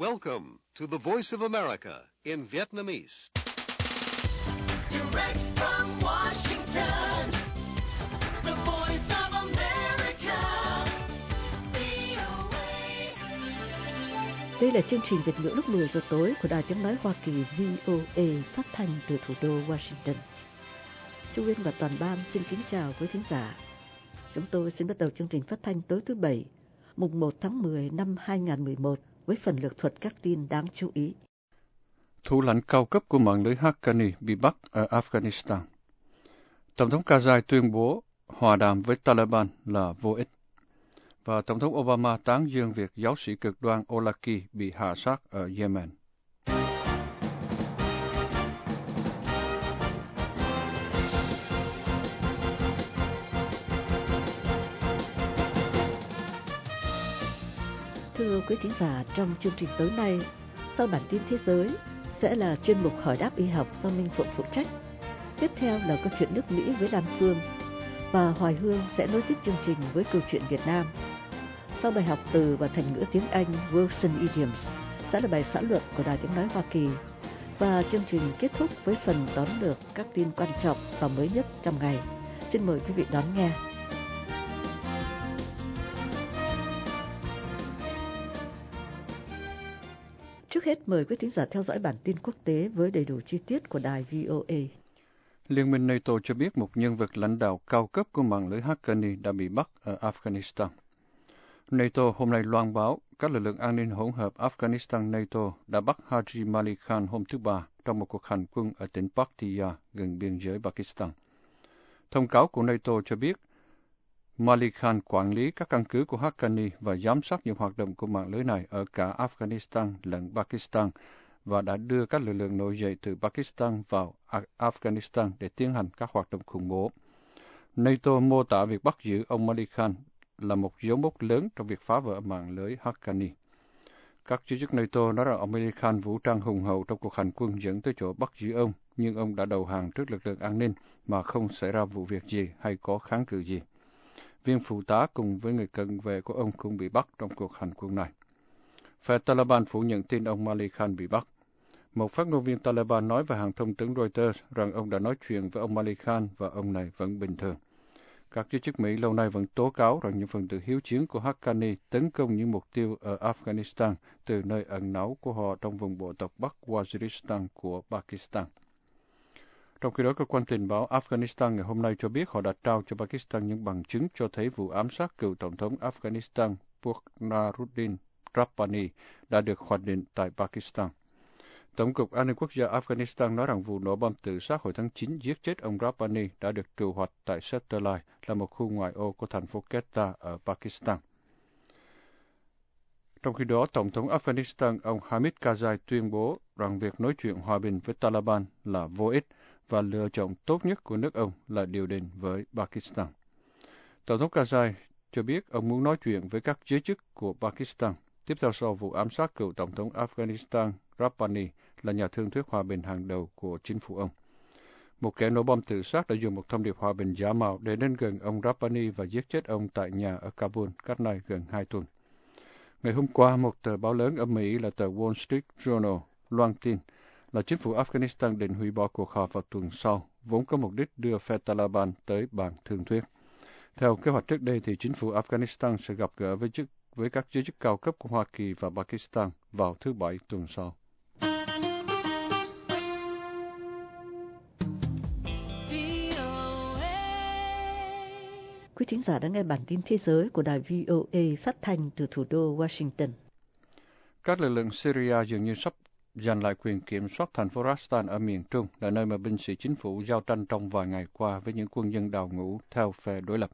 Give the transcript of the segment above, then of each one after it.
Welcome to the Voice of America in Vietnamese. Direct from Washington, the voice of America, VOA. Đây là chương trình Việt ngữ lúc 10 giờ tối của Đài Tiếng Nói Hoa Kỳ VOA phát thanh từ thủ đô Washington. Trung Nguyên và toàn ban xin kính chào quý thính giả. Chúng tôi xin bắt đầu chương trình phát thanh tối thứ Bảy, mùng 1 tháng 10 năm 2011 với phần lược thuật các tin đáng chú ý. Thủ lãnh cao cấp của mạng lưới Haqqani bị bắt ở Afghanistan. Tổng thống Karzai tuyên bố hòa đàm với Taliban là vô ích. Và Tổng thống Obama tán dương việc giáo sĩ cực đoan Olaki bị hạ sát ở Yemen. Quý thính giả, trong chương trình tối nay, sau bản tin thế giới sẽ là chuyên mục hỏi đáp y học do Minh Phụng phụ trách. Tiếp theo là câu chuyện nước Mỹ với Lan Phương và Hoài Hương sẽ nối tiếp chương trình với câu chuyện Việt Nam. Sau bài học từ và thành ngữ tiếng Anh Wilson Idioms sẽ là bài xã luận của Đài Tiếng Nói Hoa Kỳ và chương trình kết thúc với phần tóm lược các tin quan trọng và mới nhất trong ngày. Xin mời quý vị đón nghe. Trước hết mời quý thính giả theo dõi bản tin quốc tế với đầy đủ chi tiết của đài VOA. Liên minh NATO cho biết một nhân vật lãnh đạo cao cấp của mạng lưới Haqqani đã bị bắt ở Afghanistan. NATO hôm nay loan báo các lực lượng an ninh hỗn hợp Afghanistan NATO đã bắt Haji Malik Khan hôm thứ Ba trong một cuộc hành quân ở tỉnh Paktia gần biên giới Pakistan. Thông cáo của NATO cho biết Malik Khan quản lý các căn cứ của Haqqani và giám sát những hoạt động của mạng lưới này ở cả Afghanistan lẫn Pakistan và đã đưa các lực lượng nổi dậy từ Pakistan vào Afghanistan để tiến hành các hoạt động khủng bố. NATO mô tả việc bắt giữ ông Malik Khan là một dấu mốc lớn trong việc phá vỡ mạng lưới Haqqani. Các giới chức NATO nói rằng ông Malik Khan vũ trang hùng hậu trong cuộc hành quân dẫn tới chỗ bắt giữ ông, nhưng ông đã đầu hàng trước lực lượng an ninh mà không xảy ra vụ việc gì hay có kháng cự gì viên phụ tá cùng với người cận vệ của ông cũng bị bắt trong cuộc hành quân này. Phe Taliban phủ nhận tin ông Malik Khan bị bắt. Một phát ngôn viên Taliban nói với hàng thông tấn Reuters rằng ông đã nói chuyện với ông Malik Khan và ông này vẫn bình thường. Các giới chức Mỹ lâu nay vẫn tố cáo rằng những phần tử hiếu chiến của Haqqani tấn công những mục tiêu ở Afghanistan từ nơi ẩn náu của họ trong vùng bộ tộc Bắc Waziristan của Pakistan. Trong khi đó, cơ quan tình báo Afghanistan ngày hôm nay cho biết họ đã trao cho Pakistan những bằng chứng cho thấy vụ ám sát cựu Tổng thống Afghanistan Burhanuddin Rabbani đã được hoạch định tại Pakistan. Tổng cục An ninh Quốc gia Afghanistan nói rằng vụ nổ bom tự sát hồi tháng 9 giết chết ông Rabbani đã được trù hoạch tại Satellite, là một khu ngoại ô của thành phố Quetta ở Pakistan. Trong khi đó, Tổng thống Afghanistan ông Hamid Karzai tuyên bố rằng việc nói chuyện hòa bình với Taliban là vô ích và lựa chọn tốt nhất của nước ông là điều đình với Pakistan. Tổng thống Karzai cho biết ông muốn nói chuyện với các giới chức của Pakistan tiếp theo sau vụ ám sát cựu Tổng thống Afghanistan Rabbani là nhà thương thuyết hòa bình hàng đầu của chính phủ ông. Một kẻ nổ bom tự sát đã dùng một thông điệp hòa bình giả mạo để đến gần ông Rabbani và giết chết ông tại nhà ở Kabul cách nay gần hai tuần. Ngày hôm qua, một tờ báo lớn ở Mỹ là tờ Wall Street Journal loan tin là chính phủ Afghanistan định hủy bỏ cuộc họp vào tuần sau, vốn có mục đích đưa phe Taliban tới bàn thương thuyết. Theo kế hoạch trước đây thì chính phủ Afghanistan sẽ gặp gỡ với chức với các giới chức cao cấp của Hoa Kỳ và Pakistan vào thứ Bảy tuần sau. Quý thính giả đã nghe bản tin thế giới của đài VOA phát thanh từ thủ đô Washington. Các lực lượng Syria dường như sắp giành lại quyền kiểm soát thành phố Rastan ở miền Trung, là nơi mà binh sĩ chính phủ giao tranh trong vài ngày qua với những quân nhân đào ngũ theo phe đối lập.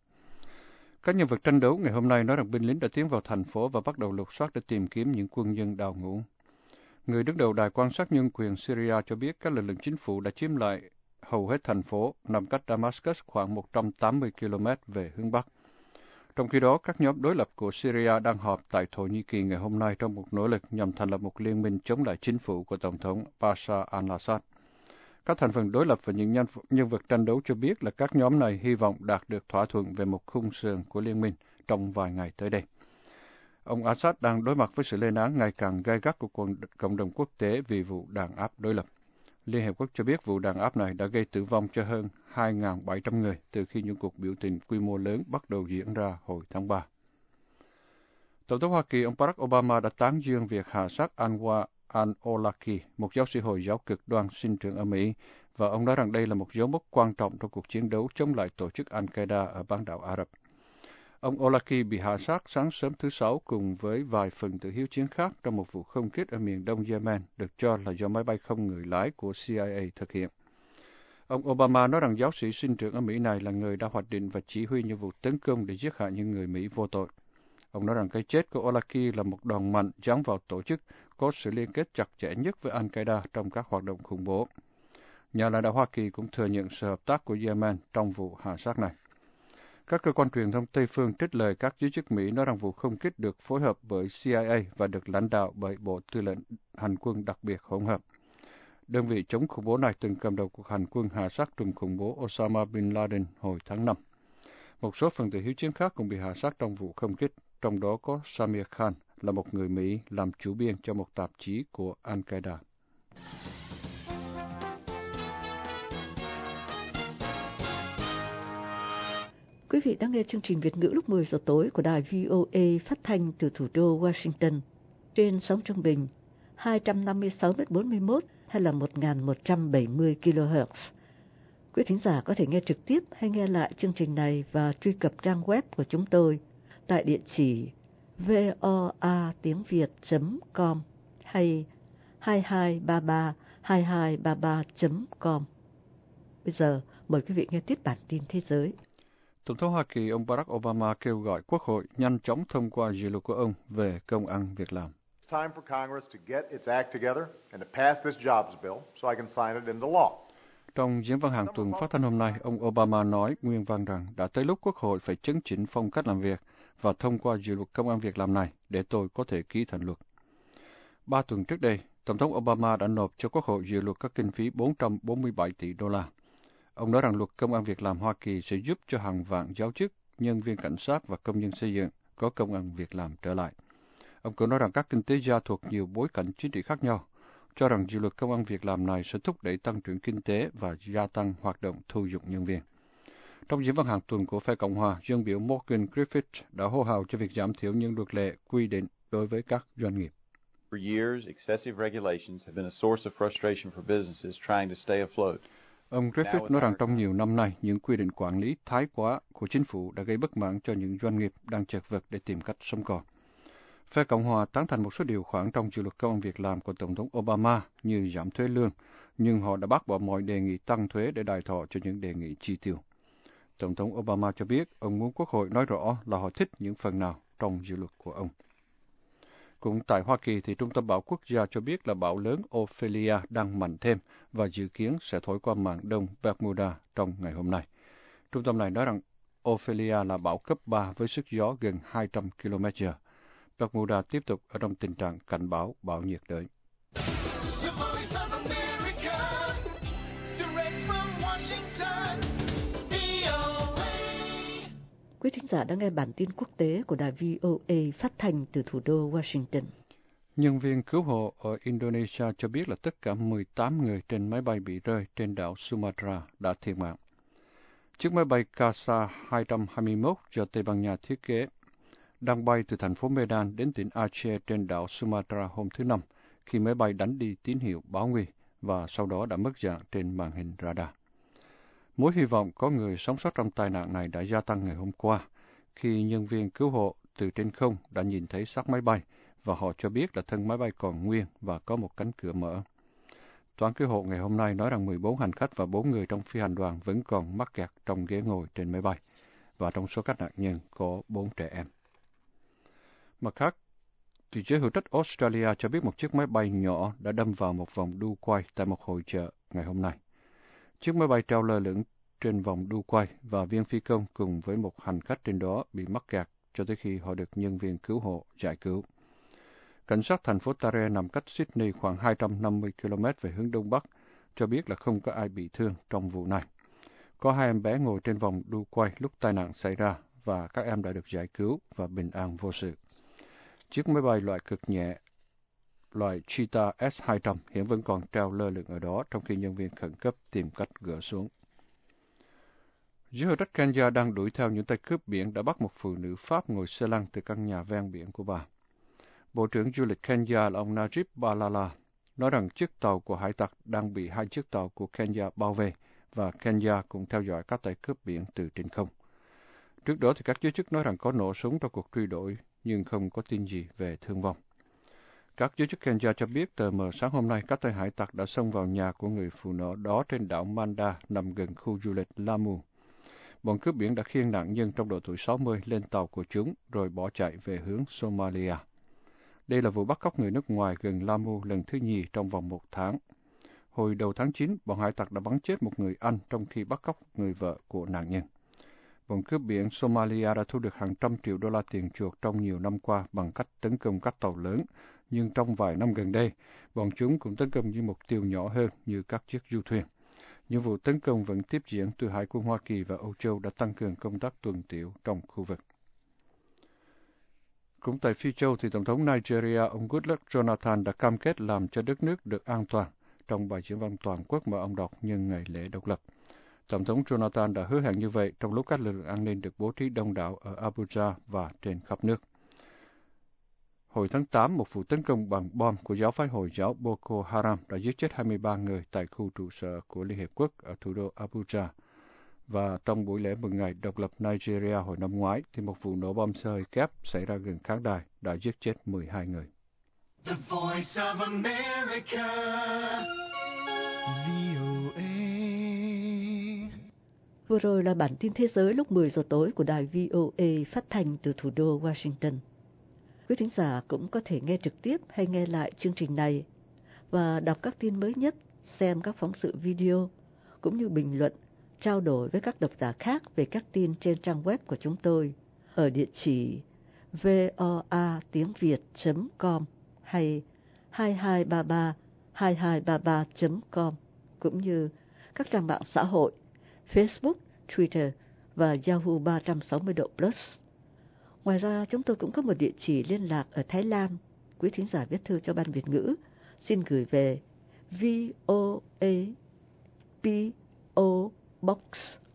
Các nhân vật tranh đấu ngày hôm nay nói rằng binh lính đã tiến vào thành phố và bắt đầu lục soát để tìm kiếm những quân nhân đào ngũ. Người đứng đầu đài quan sát nhân quyền Syria cho biết các lực lượng chính phủ đã chiếm lại hầu hết thành phố nằm cách Damascus khoảng 180 km về hướng Bắc. Trong khi đó, các nhóm đối lập của Syria đang họp tại Thổ Nhĩ Kỳ ngày hôm nay trong một nỗ lực nhằm thành lập một liên minh chống lại chính phủ của Tổng thống Bashar al-Assad. Các thành phần đối lập và những nhân, nhân vật tranh đấu cho biết là các nhóm này hy vọng đạt được thỏa thuận về một khung sườn của liên minh trong vài ngày tới đây. Ông Assad đang đối mặt với sự lên án ngày càng gai gắt của cộng đồng quốc tế vì vụ đàn áp đối lập. Liên Hiệp Quốc cho biết vụ đàn áp này đã gây tử vong cho hơn 2.700 người từ khi những cuộc biểu tình quy mô lớn bắt đầu diễn ra hồi tháng 3. Tổng thống Hoa Kỳ ông Barack Obama đã tán dương việc hạ sát Anwar al-Awlaki, một giáo sĩ Hồi giáo cực đoan sinh trưởng ở Mỹ, và ông nói rằng đây là một dấu mốc quan trọng trong cuộc chiến đấu chống lại tổ chức Al-Qaeda ở bán đảo Ả Rập. Ông Olaki bị hạ sát sáng sớm thứ Sáu cùng với vài phần tử hiếu chiến khác trong một vụ không kích ở miền đông Yemen, được cho là do máy bay không người lái của CIA thực hiện. Ông Obama nói rằng giáo sĩ sinh trưởng ở Mỹ này là người đã hoạch định và chỉ huy những vụ tấn công để giết hại những người Mỹ vô tội. Ông nói rằng cái chết của Olaki là một đòn mạnh giáng vào tổ chức có sự liên kết chặt chẽ nhất với Al-Qaeda trong các hoạt động khủng bố. Nhà lãnh đạo Hoa Kỳ cũng thừa nhận sự hợp tác của Yemen trong vụ hạ sát này. Các cơ quan truyền thông Tây phương trích lời các giới chức Mỹ nói rằng vụ không kích được phối hợp bởi CIA và được lãnh đạo bởi Bộ Tư lệnh Hành quân đặc biệt hỗn hợp. Đơn vị chống khủng bố này từng cầm đầu cuộc hành quân hạ sát trùm khủng bố Osama Bin Laden hồi tháng 5. Một số phần tử hiếu chiến khác cũng bị hạ sát trong vụ không kích, trong đó có Samir Khan, là một người Mỹ làm chủ biên cho một tạp chí của Al-Qaeda. Quý vị đang nghe chương trình Việt ngữ lúc 10 giờ tối của đài VOA phát thanh từ thủ đô Washington trên sóng trung bình 256 m41 hay là 1170 kHz. Quý thính giả có thể nghe trực tiếp hay nghe lại chương trình này và truy cập trang web của chúng tôi tại địa chỉ voa tiếng việt.com hay 2233 2233.com. Bây giờ mời quý vị nghe tiếp bản tin thế giới. Tổng thống Hoa Kỳ ông Barack Obama kêu gọi Quốc hội nhanh chóng thông qua dự luật của ông về công ăn việc làm. It's time for Congress to get its act together and to pass this jobs bill so I can sign it into law. Trong diễn văn hàng tuần phát thanh hôm nay, ông Obama nói nguyên văn rằng đã tới lúc Quốc hội phải chấn chỉnh phong cách làm việc và thông qua dự luật công an việc làm này để tôi có thể ký thành luật. Ba tuần trước đây, Tổng thống Obama đã nộp cho Quốc hội dự luật các kinh phí 447 tỷ đô la. Ông nói rằng luật công an việc làm Hoa Kỳ sẽ giúp cho hàng vạn giáo chức, nhân viên cảnh sát và công nhân xây dựng có công ăn việc làm trở lại. Ông cũng nói rằng các kinh tế gia thuộc nhiều bối cảnh chính trị khác nhau, cho rằng dự luật công an việc làm này sẽ thúc đẩy tăng trưởng kinh tế và gia tăng hoạt động thu dụng nhân viên. Trong diễn văn hàng tuần của phe Cộng hòa, dân biểu Morgan Griffith đã hô hào cho việc giảm thiểu những luật lệ quy định đối với các doanh nghiệp. For years, excessive regulations have been a source of frustration for businesses trying to stay afloat. Ông Griffith nói rằng trong nhiều năm nay, những quy định quản lý thái quá của chính phủ đã gây bất mãn cho những doanh nghiệp đang chật vật để tìm cách sống còn. Phe Cộng hòa tán thành một số điều khoản trong dự luật công việc làm của Tổng thống Obama như giảm thuế lương, nhưng họ đã bác bỏ mọi đề nghị tăng thuế để đài thọ cho những đề nghị chi tiêu. Tổng thống Obama cho biết ông muốn Quốc hội nói rõ là họ thích những phần nào trong dự luật của ông. Cũng tại Hoa Kỳ thì Trung tâm Bão Quốc gia cho biết là bão lớn Ophelia đang mạnh thêm và dự kiến sẽ thổi qua mạng đông Bermuda trong ngày hôm nay. Trung tâm này nói rằng Ophelia là bão cấp 3 với sức gió gần 200 km/h. Bermuda tiếp tục ở trong tình trạng cảnh báo bão nhiệt đới. Quý thính giả đang nghe bản tin quốc tế của đài VOA phát thanh từ thủ đô Washington. Nhân viên cứu hộ ở Indonesia cho biết là tất cả 18 người trên máy bay bị rơi trên đảo Sumatra đã thiệt mạng. Chiếc máy bay Casa 221 do Tây Ban Nha thiết kế đang bay từ thành phố Medan đến tỉnh Aceh trên đảo Sumatra hôm thứ Năm, khi máy bay đánh đi tín hiệu báo nguy và sau đó đã mất dạng trên màn hình radar. Mối hy vọng có người sống sót trong tai nạn này đã gia tăng ngày hôm qua khi nhân viên cứu hộ từ trên không đã nhìn thấy xác máy bay và họ cho biết là thân máy bay còn nguyên và có một cánh cửa mở. Toán cứu hộ ngày hôm nay nói rằng 14 hành khách và 4 người trong phi hành đoàn vẫn còn mắc kẹt trong ghế ngồi trên máy bay, và trong số các nạn nhân có 4 trẻ em. Mặt khác, thì giới hữu trách Australia cho biết một chiếc máy bay nhỏ đã đâm vào một vòng đu quay tại một hội chợ ngày hôm nay. Chiếc máy bay treo lơ lửng trên vòng đu quay và viên phi công cùng với một hành khách trên đó bị mắc kẹt cho tới khi họ được nhân viên cứu hộ giải cứu. Cảnh sát thành phố Tare nằm cách Sydney khoảng 250 km về hướng đông bắc, cho biết là không có ai bị thương trong vụ này. Có hai em bé ngồi trên vòng đu quay lúc tai nạn xảy ra và các em đã được giải cứu và bình an vô sự. Chiếc máy bay loại cực nhẹ, loại Cheetah S-200 hiện vẫn còn treo lơ lửng ở đó trong khi nhân viên khẩn cấp tìm cách gỡ xuống. Dưới đất Kenya đang đuổi theo những tay cướp biển đã bắt một phụ nữ Pháp ngồi xe lăn từ căn nhà ven biển của bà. Bộ trưởng du lịch Kenya là ông Najib Balala nói rằng chiếc tàu của hải tặc đang bị hai chiếc tàu của Kenya bao vây và Kenya cũng theo dõi các tay cướp biển từ trên không. Trước đó thì các giới chức nói rằng có nổ súng trong cuộc truy đuổi, nhưng không có tin gì về thương vong. Các giới chức Kenya cho biết tờ mờ sáng hôm nay các tay hải tặc đã xông vào nhà của người phụ nữ đó trên đảo Manda nằm gần khu du lịch Lamu. Bọn cướp biển đã khiêng nạn nhân trong độ tuổi 60 lên tàu của chúng rồi bỏ chạy về hướng Somalia. Đây là vụ bắt cóc người nước ngoài gần Lamu lần thứ nhì trong vòng một tháng. Hồi đầu tháng 9, bọn hải tặc đã bắn chết một người Anh trong khi bắt cóc người vợ của nạn nhân. Bọn cướp biển Somalia đã thu được hàng trăm triệu đô la tiền chuộc trong nhiều năm qua bằng cách tấn công các tàu lớn, nhưng trong vài năm gần đây, bọn chúng cũng tấn công những mục tiêu nhỏ hơn như các chiếc du thuyền. Những vụ tấn công vẫn tiếp diễn từ Hải quân Hoa Kỳ và Âu Châu đã tăng cường công tác tuần tiễu trong khu vực. Cũng tại Phi Châu thì Tổng thống Nigeria ông Goodluck Jonathan đã cam kết làm cho đất nước được an toàn trong bài diễn văn toàn quốc mà ông đọc nhân ngày lễ độc lập. Tổng thống Jonathan đã hứa hẹn như vậy trong lúc các lực lượng an ninh được bố trí đông đảo ở Abuja và trên khắp nước. Hồi tháng 8, một vụ tấn công bằng bom của giáo phái Hồi giáo Boko Haram đã giết chết 23 người tại khu trụ sở của Liên Hiệp Quốc ở thủ đô Abuja. Và trong buổi lễ mừng ngày độc lập Nigeria hồi năm ngoái, thì một vụ nổ bom xhơi kép xảy ra gần khán đài đã giết chết 12 người. The voice of America. VOA. Vừa rồi là bản tin thế giới lúc 10 giờ tối của đài VOA phát thanh từ thủ đô Washington. Quý thính giả cũng có thể nghe trực tiếp hay nghe lại chương trình này và đọc các tin mới nhất, xem các phóng sự video, cũng như bình luận, trao đổi với các độc giả khác về các tin trên trang web của chúng tôi ở địa chỉ voa tiếng việt.com hay 2233 2233.com cũng như các trang mạng xã hội Facebook, Twitter và Yahoo 360 độ Plus. Ngoài ra, chúng tôi cũng có một địa chỉ liên lạc ở Thái Lan. Quý thính giả viết thư cho Ban Việt ngữ xin gửi về VOA PO Box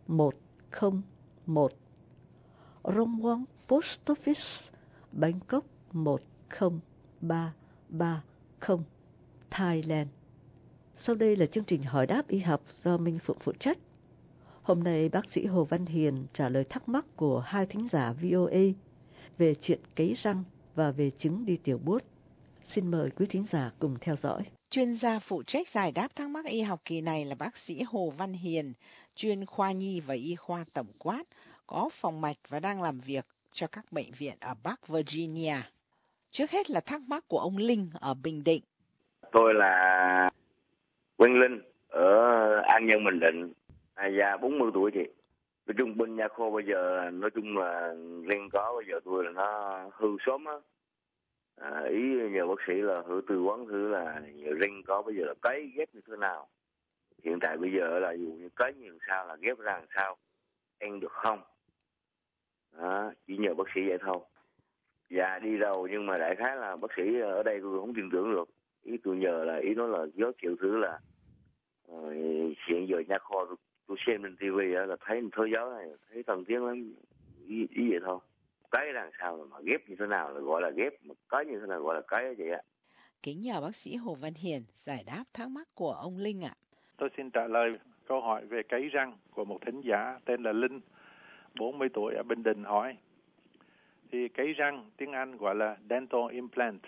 101 Rongwon Post Office Bangkok 10330 Thailand. Sau đây là chương trình hỏi đáp y học do Minh Phụng phụ trách. Hôm nay bác sĩ Hồ Văn Hiền trả lời thắc mắc của hai thính giả VOA về chuyện cấy răng và về chứng đi tiểu buốt. Xin mời quý thính giả cùng theo dõi. Chuyên gia phụ trách giải đáp thắc mắc y học kỳ này là bác sĩ Hồ Văn Hiền, chuyên khoa nhi và y khoa tổng quát, có phòng mạch và đang làm việc cho các bệnh viện ở Bắc Virginia. Trước hết là thắc mắc của ông Linh ở Bình Định. Tôi là Quang Linh ở An Nhân Bình Định, à, già 40 tuổi chị. Nói chung bên nha khô bây giờ nói chung là riêng có bây giờ tôi là nó hư sớm á. À, ý nhờ bác sĩ là thử tư vấn thử là nhờ riêng có bây giờ là cấy ghép như thế nào. Hiện tại bây giờ là dù như cấy như sao là ghép ra làm sao, ăn được không? Đó, chỉ nhờ bác sĩ vậy thôi. Dạ đi đâu nhưng mà đại khái là bác sĩ ở đây tôi không tin tưởng được. Ý tôi nhờ là ý nói là giới thiệu thử là uh, hiện giờ nha kho tôi, tôi xem trên tivi là thấy thơ giáo này thấy thần tiếng lắm ý, ý vậy thôi cái làm sao mà ghép như thế nào là gọi là ghép mà cái như thế nào gọi là cái vậy ạ Kính nhờ bác sĩ Hồ Văn Hiền giải đáp thắc mắc của ông Linh ạ. Tôi xin trả lời câu hỏi về cấy răng của một thính giả tên là Linh, 40 tuổi ở Bình Định hỏi. Thì cấy răng tiếng Anh gọi là dental implant.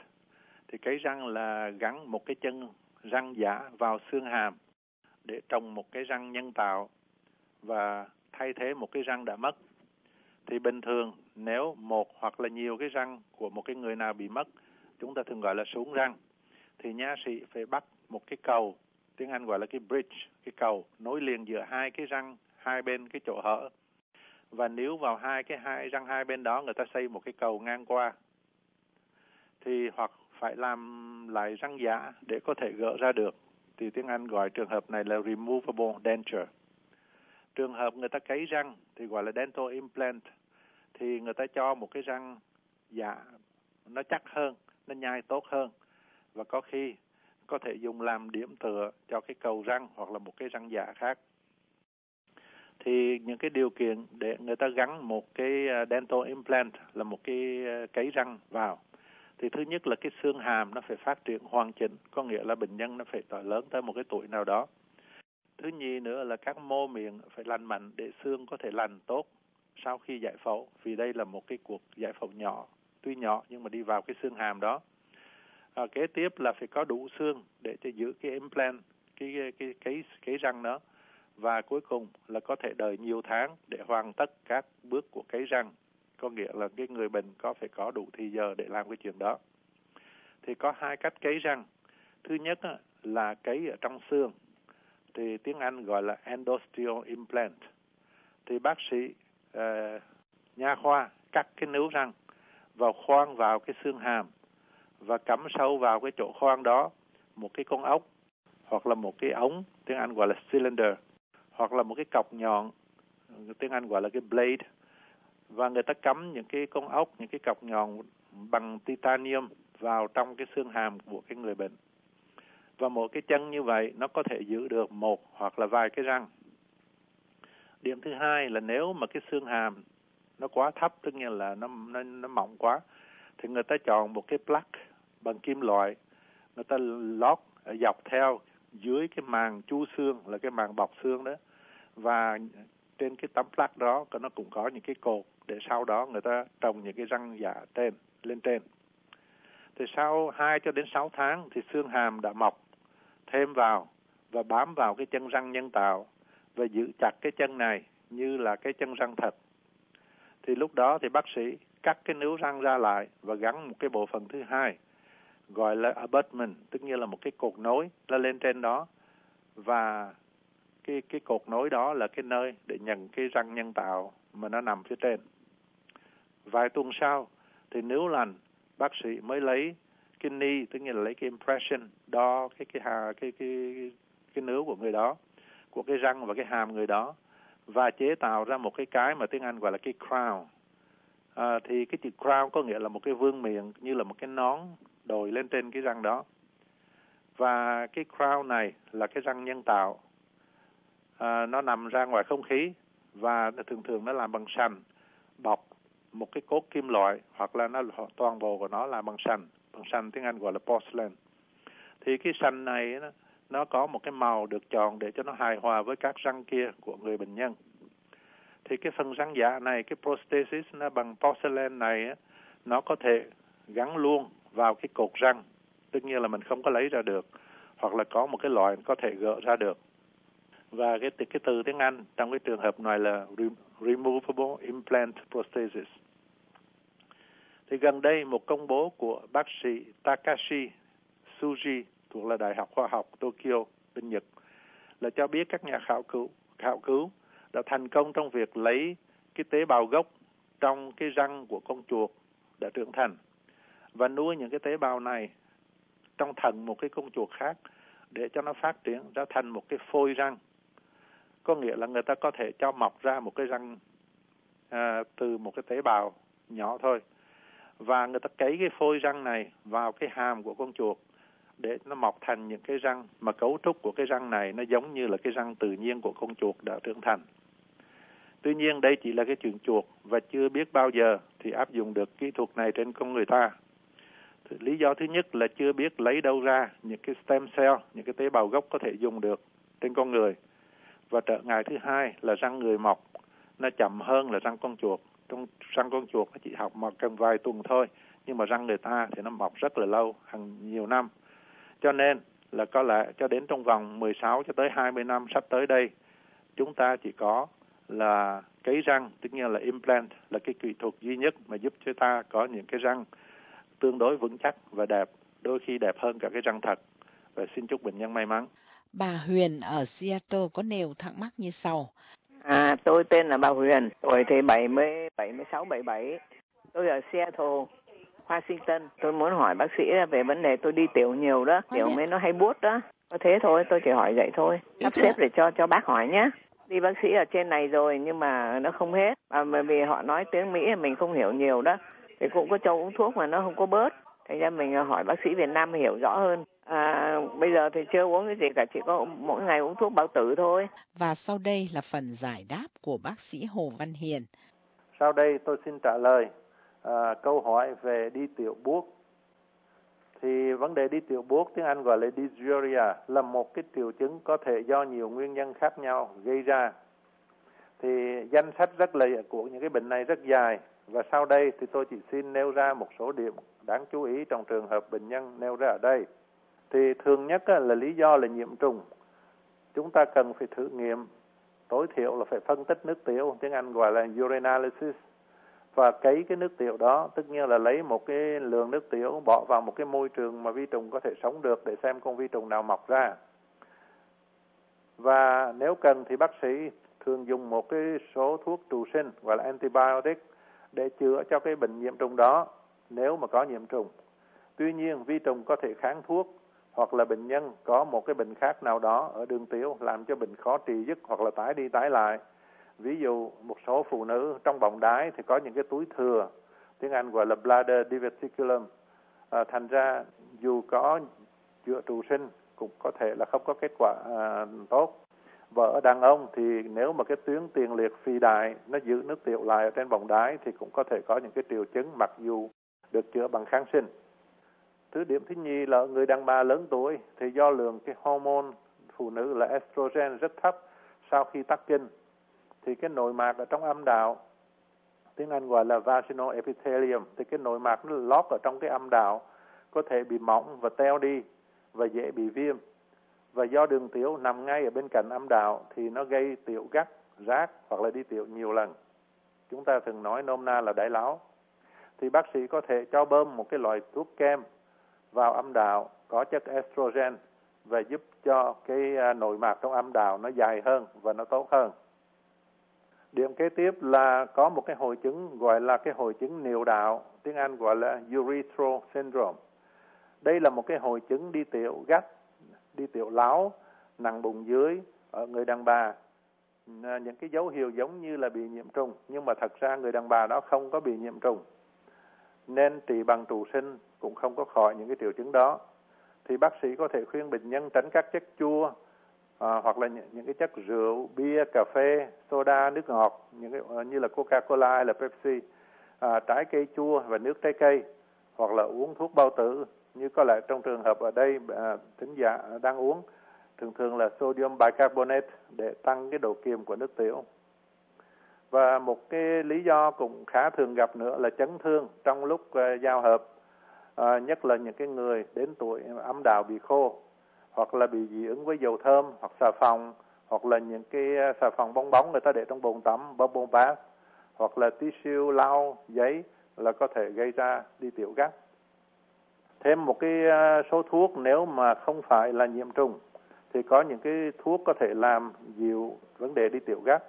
Thì cấy răng là gắn một cái chân răng giả vào xương hàm để trồng một cái răng nhân tạo và thay thế một cái răng đã mất. Thì bình thường nếu một hoặc là nhiều cái răng của một cái người nào bị mất, chúng ta thường gọi là xuống răng, thì nha sĩ phải bắt một cái cầu, tiếng Anh gọi là cái bridge, cái cầu nối liền giữa hai cái răng hai bên cái chỗ hở. Và nếu vào hai cái hai răng hai bên đó người ta xây một cái cầu ngang qua thì hoặc phải làm lại răng giả để có thể gỡ ra được thì tiếng Anh gọi trường hợp này là removable denture. Trường hợp người ta cấy răng thì gọi là dental implant. Thì người ta cho một cái răng giả nó chắc hơn, nó nhai tốt hơn. Và có khi có thể dùng làm điểm tựa cho cái cầu răng hoặc là một cái răng giả khác. Thì những cái điều kiện để người ta gắn một cái à, dental implant là một cái à, cấy răng vào thì thứ nhất là cái xương hàm nó phải phát triển hoàn chỉnh có nghĩa là bệnh nhân nó phải to lớn tới một cái tuổi nào đó. Thứ nhì nữa là các mô miệng phải lành mạnh để xương có thể lành tốt sau khi giải phẫu vì đây là một cái cuộc giải phẫu nhỏ tuy nhỏ nhưng mà đi vào cái xương hàm đó. À, kế tiếp là phải có đủ xương để cho giữ cái implant cái cái cái cái, cái răng đó. Và cuối cùng là có thể đợi nhiều tháng để hoàn tất các bước của cái răng có nghĩa là cái người bệnh có phải có đủ thời giờ để làm cái chuyện đó. Thì có hai cách cấy răng. Thứ nhất là cấy ở trong xương. Thì tiếng Anh gọi là endosteal implant. Thì bác sĩ uh, nha khoa cắt cái nướu răng vào khoan vào cái xương hàm và cắm sâu vào cái chỗ khoan đó một cái con ốc hoặc là một cái ống tiếng Anh gọi là cylinder hoặc là một cái cọc nhọn tiếng Anh gọi là cái blade và người ta cắm những cái con ốc những cái cọc nhọn bằng titanium vào trong cái xương hàm của cái người bệnh. Và mỗi cái chân như vậy nó có thể giữ được một hoặc là vài cái răng. Điểm thứ hai là nếu mà cái xương hàm nó quá thấp tức nghĩa là nó nó, nó mỏng quá thì người ta chọn một cái plug bằng kim loại. Người ta lót dọc theo dưới cái màng chu xương là cái màng bọc xương đó. Và trên cái tấm plug đó nó cũng có những cái cột để sau đó người ta trồng những cái răng giả trên lên trên thì sau 2 cho đến 6 tháng thì xương hàm đã mọc thêm vào và bám vào cái chân răng nhân tạo và giữ chặt cái chân này như là cái chân răng thật. Thì lúc đó thì bác sĩ cắt cái nướu răng ra lại và gắn một cái bộ phận thứ hai, gọi là abutment, tức như là một cái cột nối là lên trên đó. Và cái cái cột nối đó là cái nơi để nhận cái răng nhân tạo mà nó nằm phía trên vài tuần sau thì nếu lành bác sĩ mới lấy cái ni tức nghĩa là lấy cái impression đo cái cái hà cái cái cái nướu của người đó của cái răng và cái hàm người đó và chế tạo ra một cái cái mà tiếng Anh gọi là cái crown. À, thì cái chữ crown có nghĩa là một cái vương miệng như là một cái nón đồi lên trên cái răng đó. Và cái crown này là cái răng nhân tạo. À, nó nằm ra ngoài không khí và thường thường nó làm bằng sành bọc một cái cốt kim loại hoặc là nó toàn bộ của nó là bằng sành. Bằng sành tiếng Anh gọi là porcelain. Thì cái sành này nó, nó có một cái màu được chọn để cho nó hài hòa với các răng kia của người bệnh nhân. Thì cái phần răng giả này cái prosthesis nó bằng porcelain này nó có thể gắn luôn vào cái cột răng. Tất nhiên là mình không có lấy ra được hoặc là có một cái loại có thể gỡ ra được. Và cái cái từ tiếng Anh trong cái trường hợp này là removable implant prosthesis thì gần đây một công bố của bác sĩ Takashi Suji thuộc là Đại học Khoa học Tokyo bên Nhật là cho biết các nhà khảo cứu khảo cứu đã thành công trong việc lấy cái tế bào gốc trong cái răng của con chuột đã trưởng thành. Và nuôi những cái tế bào này trong thận một cái con chuột khác để cho nó phát triển ra thành một cái phôi răng. Có nghĩa là người ta có thể cho mọc ra một cái răng à, từ một cái tế bào nhỏ thôi và người ta cấy cái phôi răng này vào cái hàm của con chuột để nó mọc thành những cái răng mà cấu trúc của cái răng này nó giống như là cái răng tự nhiên của con chuột đã trưởng thành. Tuy nhiên đây chỉ là cái chuyện chuột và chưa biết bao giờ thì áp dụng được kỹ thuật này trên con người ta. Lý do thứ nhất là chưa biết lấy đâu ra những cái stem cell, những cái tế bào gốc có thể dùng được trên con người. Và trở ngại thứ hai là răng người mọc nó chậm hơn là răng con chuột trong răng con chuột nó chỉ học mọc cần vài tuần thôi. Nhưng mà răng người ta thì nó mọc rất là lâu, hàng nhiều năm. Cho nên là có lẽ cho đến trong vòng 16 cho tới 20 năm sắp tới đây, chúng ta chỉ có là cấy răng, tức nhiên là implant là cái kỹ thuật duy nhất mà giúp cho ta có những cái răng tương đối vững chắc và đẹp, đôi khi đẹp hơn cả cái răng thật. Và xin chúc bệnh nhân may mắn. Bà Huyền ở Seattle có nêu thắc mắc như sau. À, tôi tên là bà Huyền, tuổi thì 70, 76, 77. Tôi ở Seattle, Washington. Tôi muốn hỏi bác sĩ về vấn đề tôi đi tiểu nhiều đó, tiểu mấy nó hay buốt đó. Có thế thôi, tôi chỉ hỏi vậy thôi. Sắp xếp để cho cho bác hỏi nhé. Đi bác sĩ ở trên này rồi nhưng mà nó không hết. À, bởi vì họ nói tiếng Mỹ mình không hiểu nhiều đó. thì cũng có cho uống thuốc mà nó không có bớt thành ra mình hỏi bác sĩ Việt Nam hiểu rõ hơn à, bây giờ thì chưa uống cái gì cả chỉ có mỗi ngày uống thuốc bao tử thôi. Và sau đây là phần giải đáp của bác sĩ Hồ Văn Hiền. Sau đây tôi xin trả lời à, câu hỏi về đi tiểu buốt thì vấn đề đi tiểu buốt tiếng Anh gọi là dysuria là một cái triệu chứng có thể do nhiều nguyên nhân khác nhau gây ra. Thì danh sách rất là của những cái bệnh này rất dài. Và sau đây thì tôi chỉ xin nêu ra một số điểm đáng chú ý trong trường hợp bệnh nhân nêu ra ở đây. Thì thường nhất là lý do là nhiễm trùng. Chúng ta cần phải thử nghiệm tối thiểu là phải phân tích nước tiểu, tiếng Anh gọi là urinalysis và cấy cái nước tiểu đó, tất nhiên là lấy một cái lượng nước tiểu bỏ vào một cái môi trường mà vi trùng có thể sống được để xem con vi trùng nào mọc ra. Và nếu cần thì bác sĩ thường dùng một cái số thuốc trù sinh gọi là antibiotic để chữa cho cái bệnh nhiễm trùng đó nếu mà có nhiễm trùng. Tuy nhiên vi trùng có thể kháng thuốc hoặc là bệnh nhân có một cái bệnh khác nào đó ở đường tiểu làm cho bệnh khó trị dứt hoặc là tái đi tái lại. Ví dụ một số phụ nữ trong bọng đái thì có những cái túi thừa, tiếng Anh gọi là bladder diverticulum. À, thành ra dù có chữa trụ sinh cũng có thể là không có kết quả à, tốt vợ đàn ông thì nếu mà cái tuyến tiền liệt phi đại nó giữ nước tiểu lại ở trên bọng đái thì cũng có thể có những cái triệu chứng mặc dù được chữa bằng kháng sinh. Thứ điểm thứ nhì là người đàn bà lớn tuổi thì do lượng cái hormone phụ nữ là estrogen rất thấp sau khi tắc kinh thì cái nội mạc ở trong âm đạo tiếng Anh gọi là vaginal epithelium thì cái nội mạc nó lót ở trong cái âm đạo có thể bị mỏng và teo đi và dễ bị viêm và do đường tiểu nằm ngay ở bên cạnh âm đạo thì nó gây tiểu gắt, rác hoặc là đi tiểu nhiều lần. Chúng ta thường nói nôm na là đại lão Thì bác sĩ có thể cho bơm một cái loại thuốc kem vào âm đạo có chất estrogen và giúp cho cái à, nội mạc trong âm đạo nó dài hơn và nó tốt hơn. Điểm kế tiếp là có một cái hội chứng gọi là cái hội chứng niệu đạo, tiếng Anh gọi là urethral syndrome. Đây là một cái hội chứng đi tiểu gắt đi tiểu láo, nặng bụng dưới ở người đàn bà. Những cái dấu hiệu giống như là bị nhiễm trùng, nhưng mà thật ra người đàn bà đó không có bị nhiễm trùng. Nên trị bằng trụ sinh cũng không có khỏi những cái triệu chứng đó. Thì bác sĩ có thể khuyên bệnh nhân tránh các chất chua, à, hoặc là những, những cái chất rượu, bia, cà phê, soda, nước ngọt, những cái ờ, như là Coca-Cola hay là Pepsi, à, trái cây chua và nước trái cây, hoặc là uống thuốc bao tử như có lẽ trong trường hợp ở đây à, thính giả đang uống thường thường là sodium bicarbonate để tăng cái độ kiềm của nước tiểu và một cái lý do cũng khá thường gặp nữa là chấn thương trong lúc uh, giao hợp. À, nhất là những cái người đến tuổi âm đạo bị khô hoặc là bị dị ứng với dầu thơm hoặc xà phòng hoặc là những cái ờ, xà phòng bong bóng người ta để trong bồn tắm bubble bath hoặc là tissue lau giấy là có thể gây ra đi tiểu gắt. Thêm một cái số thuốc nếu mà không phải là nhiễm trùng thì có những cái thuốc có thể làm dịu vấn đề đi tiểu gắt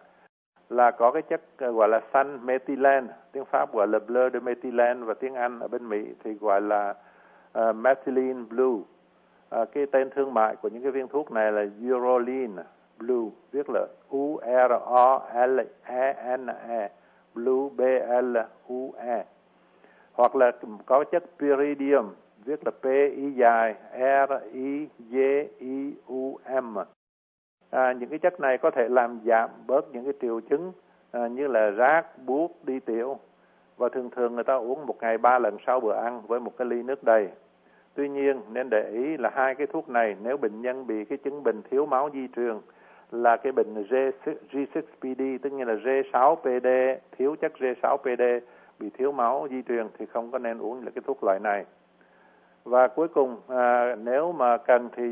là có cái chất ờ, gọi là sun methylene tiếng pháp gọi là bleu de methylene và tiếng anh ở bên mỹ thì gọi là uh, methylene blue uh, cái tên thương mại của những cái viên thuốc này là urolin blue viết là U R O L E N E blue B L U E hoặc là có chất pyridium viết là P I dài R I D I U M. À, những cái chất này có thể làm giảm bớt những cái triệu chứng à, như là rác, buốt, đi tiểu và thường thường người ta uống một ngày ba lần sau bữa ăn với một cái ly nước đầy. Tuy nhiên nên để ý là hai cái thuốc này nếu bệnh nhân bị cái chứng bệnh thiếu máu di truyền là cái bệnh G6PD tức như là G6PD thiếu chất G6PD bị thiếu máu di truyền thì không có nên uống là cái thuốc loại này và cuối cùng à, nếu mà cần thì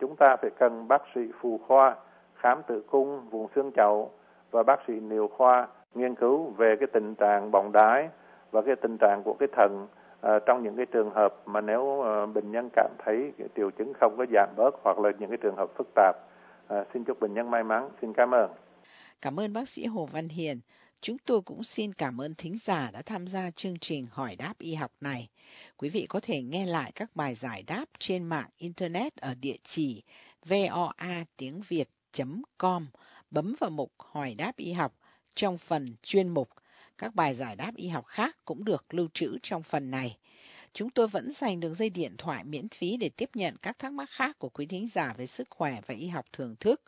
chúng ta phải cần bác sĩ phụ khoa khám tử cung vùng xương chậu và bác sĩ niệu khoa nghiên cứu về cái tình trạng bọng đái và cái tình trạng của cái thận à, trong những cái trường hợp mà nếu à, bệnh nhân cảm thấy cái triệu chứng không có giảm bớt hoặc là những cái trường hợp phức tạp à, xin chúc bệnh nhân may mắn. Xin cảm ơn. Cảm ơn bác sĩ Hồ Văn Hiền. Chúng tôi cũng xin cảm ơn thính giả đã tham gia chương trình hỏi đáp y học này. Quý vị có thể nghe lại các bài giải đáp trên mạng Internet ở địa chỉ voa tiếng Việt.com, bấm vào mục hỏi đáp y học trong phần chuyên mục Các bài giải đáp y học khác cũng được lưu trữ trong phần này. Chúng tôi vẫn dành đường dây điện thoại miễn phí để tiếp nhận các thắc mắc khác của quý thính giả về sức khỏe và y học thường thức.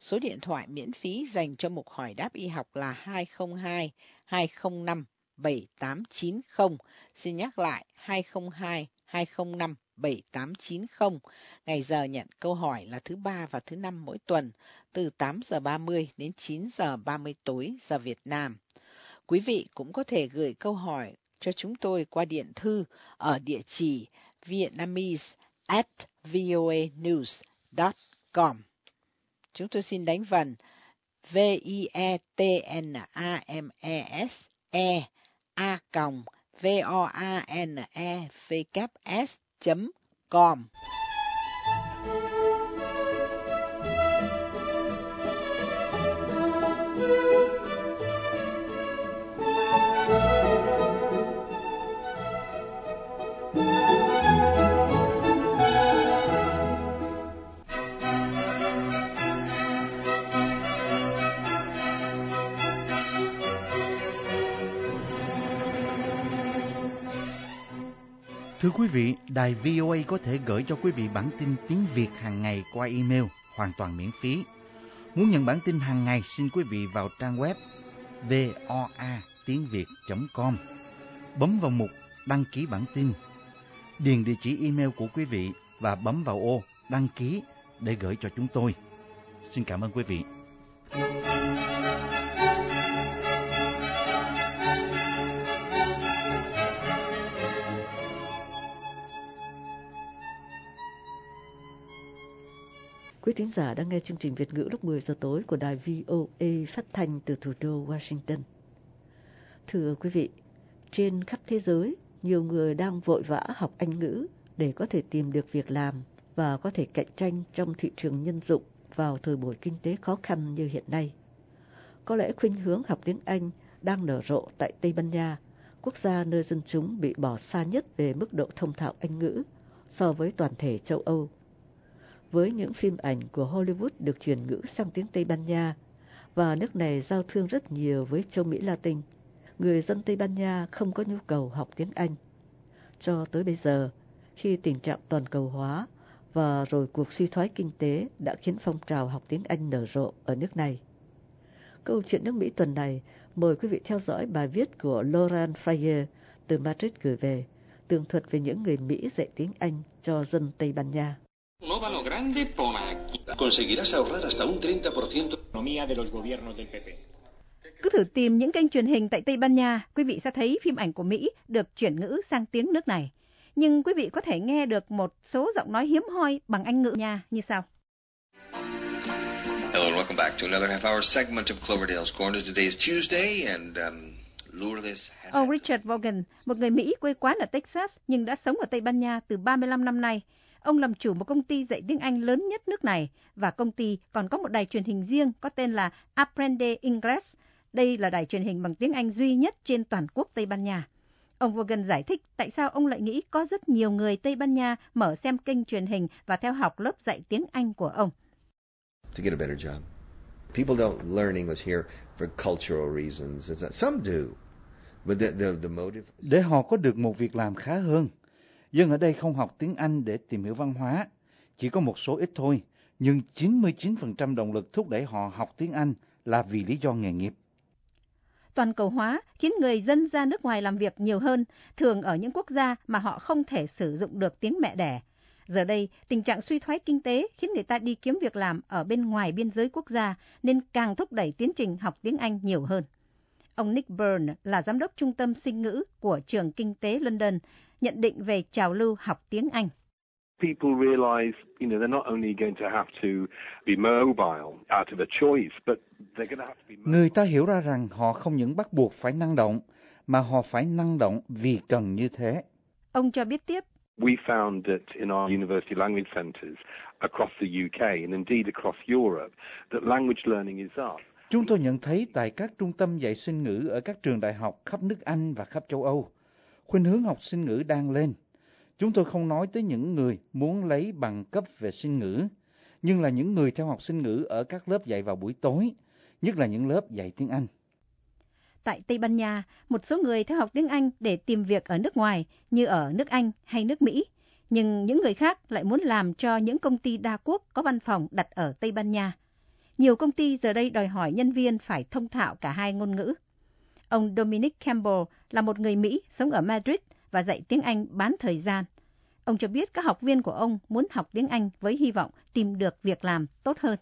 Số điện thoại miễn phí dành cho mục hỏi đáp y học là 202 205 7890. Xin nhắc lại 202 205 7890. Ngày giờ nhận câu hỏi là thứ ba và thứ năm mỗi tuần, từ 8 giờ 30 đến 9 giờ 30 tối giờ Việt Nam. Quý vị cũng có thể gửi câu hỏi cho chúng tôi qua điện thư ở địa chỉ vietnamese at voanews.com. Chúng tôi xin đánh vần V-I-E-T-N-A-M-E-S-E A còng V-O-A-N-E-V-S chấm com. Thưa quý vị, đài VOA có thể gửi cho quý vị bản tin tiếng Việt hàng ngày qua email hoàn toàn miễn phí. Muốn nhận bản tin hàng ngày, xin quý vị vào trang web voa tiếng việt.com. Bấm vào mục đăng ký bản tin. Điền địa chỉ email của quý vị và bấm vào ô đăng ký để gửi cho chúng tôi. Xin cảm ơn quý vị. Quý thính giả đang nghe chương trình Việt ngữ lúc 10 giờ tối của đài VOA phát thanh từ thủ đô Washington. Thưa quý vị, trên khắp thế giới, nhiều người đang vội vã học Anh ngữ để có thể tìm được việc làm và có thể cạnh tranh trong thị trường nhân dụng vào thời buổi kinh tế khó khăn như hiện nay. Có lẽ khuynh hướng học tiếng Anh đang nở rộ tại Tây Ban Nha, quốc gia nơi dân chúng bị bỏ xa nhất về mức độ thông thạo Anh ngữ so với toàn thể châu Âu với những phim ảnh của Hollywood được chuyển ngữ sang tiếng Tây Ban Nha và nước này giao thương rất nhiều với châu Mỹ Latin. Người dân Tây Ban Nha không có nhu cầu học tiếng Anh. Cho tới bây giờ, khi tình trạng toàn cầu hóa và rồi cuộc suy thoái kinh tế đã khiến phong trào học tiếng Anh nở rộ ở nước này. Câu chuyện nước Mỹ tuần này mời quý vị theo dõi bài viết của Lauren Fryer từ Madrid gửi về, tường thuật về những người Mỹ dạy tiếng Anh cho dân Tây Ban Nha. Óvalo grande Pomaqui. Conseguirás ahorrar hasta un 30% economía de los gobiernos del PP. Cứ thử tìm những kênh truyền hình tại Tây Ban Nha, quý vị sẽ thấy phim ảnh của Mỹ được chuyển ngữ sang tiếng nước này. Nhưng quý vị có thể nghe được một số giọng nói hiếm hoi bằng Anh ngữ nha như sau. Hello and welcome back to another half hour segment of Cloverdale's Corners. Today is Tuesday and um, Lourdes has... Ông Richard Vaughan, một người Mỹ quê quán ở Texas nhưng đã sống ở Tây Ban Nha từ 35 năm nay, Ông làm chủ một công ty dạy tiếng Anh lớn nhất nước này và công ty còn có một đài truyền hình riêng có tên là Aprende English. Đây là đài truyền hình bằng tiếng Anh duy nhất trên toàn quốc Tây Ban Nha. Ông Vaughan giải thích tại sao ông lại nghĩ có rất nhiều người Tây Ban Nha mở xem kênh truyền hình và theo học lớp dạy tiếng Anh của ông. To get a better job. People don't learn English here for cultural reasons. Some do. But the, the, the motive... Để họ có được một việc làm khá hơn. Dân ở đây không học tiếng Anh để tìm hiểu văn hóa, chỉ có một số ít thôi, nhưng 99% động lực thúc đẩy họ học tiếng Anh là vì lý do nghề nghiệp. Toàn cầu hóa khiến người dân ra nước ngoài làm việc nhiều hơn, thường ở những quốc gia mà họ không thể sử dụng được tiếng mẹ đẻ. Giờ đây, tình trạng suy thoái kinh tế khiến người ta đi kiếm việc làm ở bên ngoài biên giới quốc gia nên càng thúc đẩy tiến trình học tiếng Anh nhiều hơn. Ông Nick Byrne là giám đốc trung tâm sinh ngữ của trường kinh tế London, nhận định về trào lưu học tiếng Anh. People realize, you know, they're not only going to have to be mobile out of a choice, but they're going to have to be Người ta hiểu ra rằng họ không những bắt buộc phải năng động, mà họ phải năng động vì cần như thế. Ông cho biết tiếp. We found that in our university language centers across the UK and indeed across Europe that language learning is up. Chúng tôi nhận thấy tại các trung tâm dạy sinh ngữ ở các trường đại học khắp nước Anh và khắp châu Âu, khuynh hướng học sinh ngữ đang lên. Chúng tôi không nói tới những người muốn lấy bằng cấp về sinh ngữ, nhưng là những người theo học sinh ngữ ở các lớp dạy vào buổi tối, nhất là những lớp dạy tiếng Anh. tại Tây Ban Nha, một số người theo học tiếng Anh để tìm việc ở nước ngoài như ở nước Anh hay nước Mỹ, nhưng những người khác lại muốn làm cho những công ty đa quốc có văn phòng đặt ở Tây Ban Nha. Nhiều công ty giờ đây đòi hỏi nhân viên phải thông thạo cả hai ngôn ngữ. Ông Dominic Campbell là một người Mỹ sống ở Madrid và dạy tiếng Anh bán thời gian. Ông cho biết các học viên của ông muốn học tiếng Anh với hy vọng tìm được việc làm tốt hơn.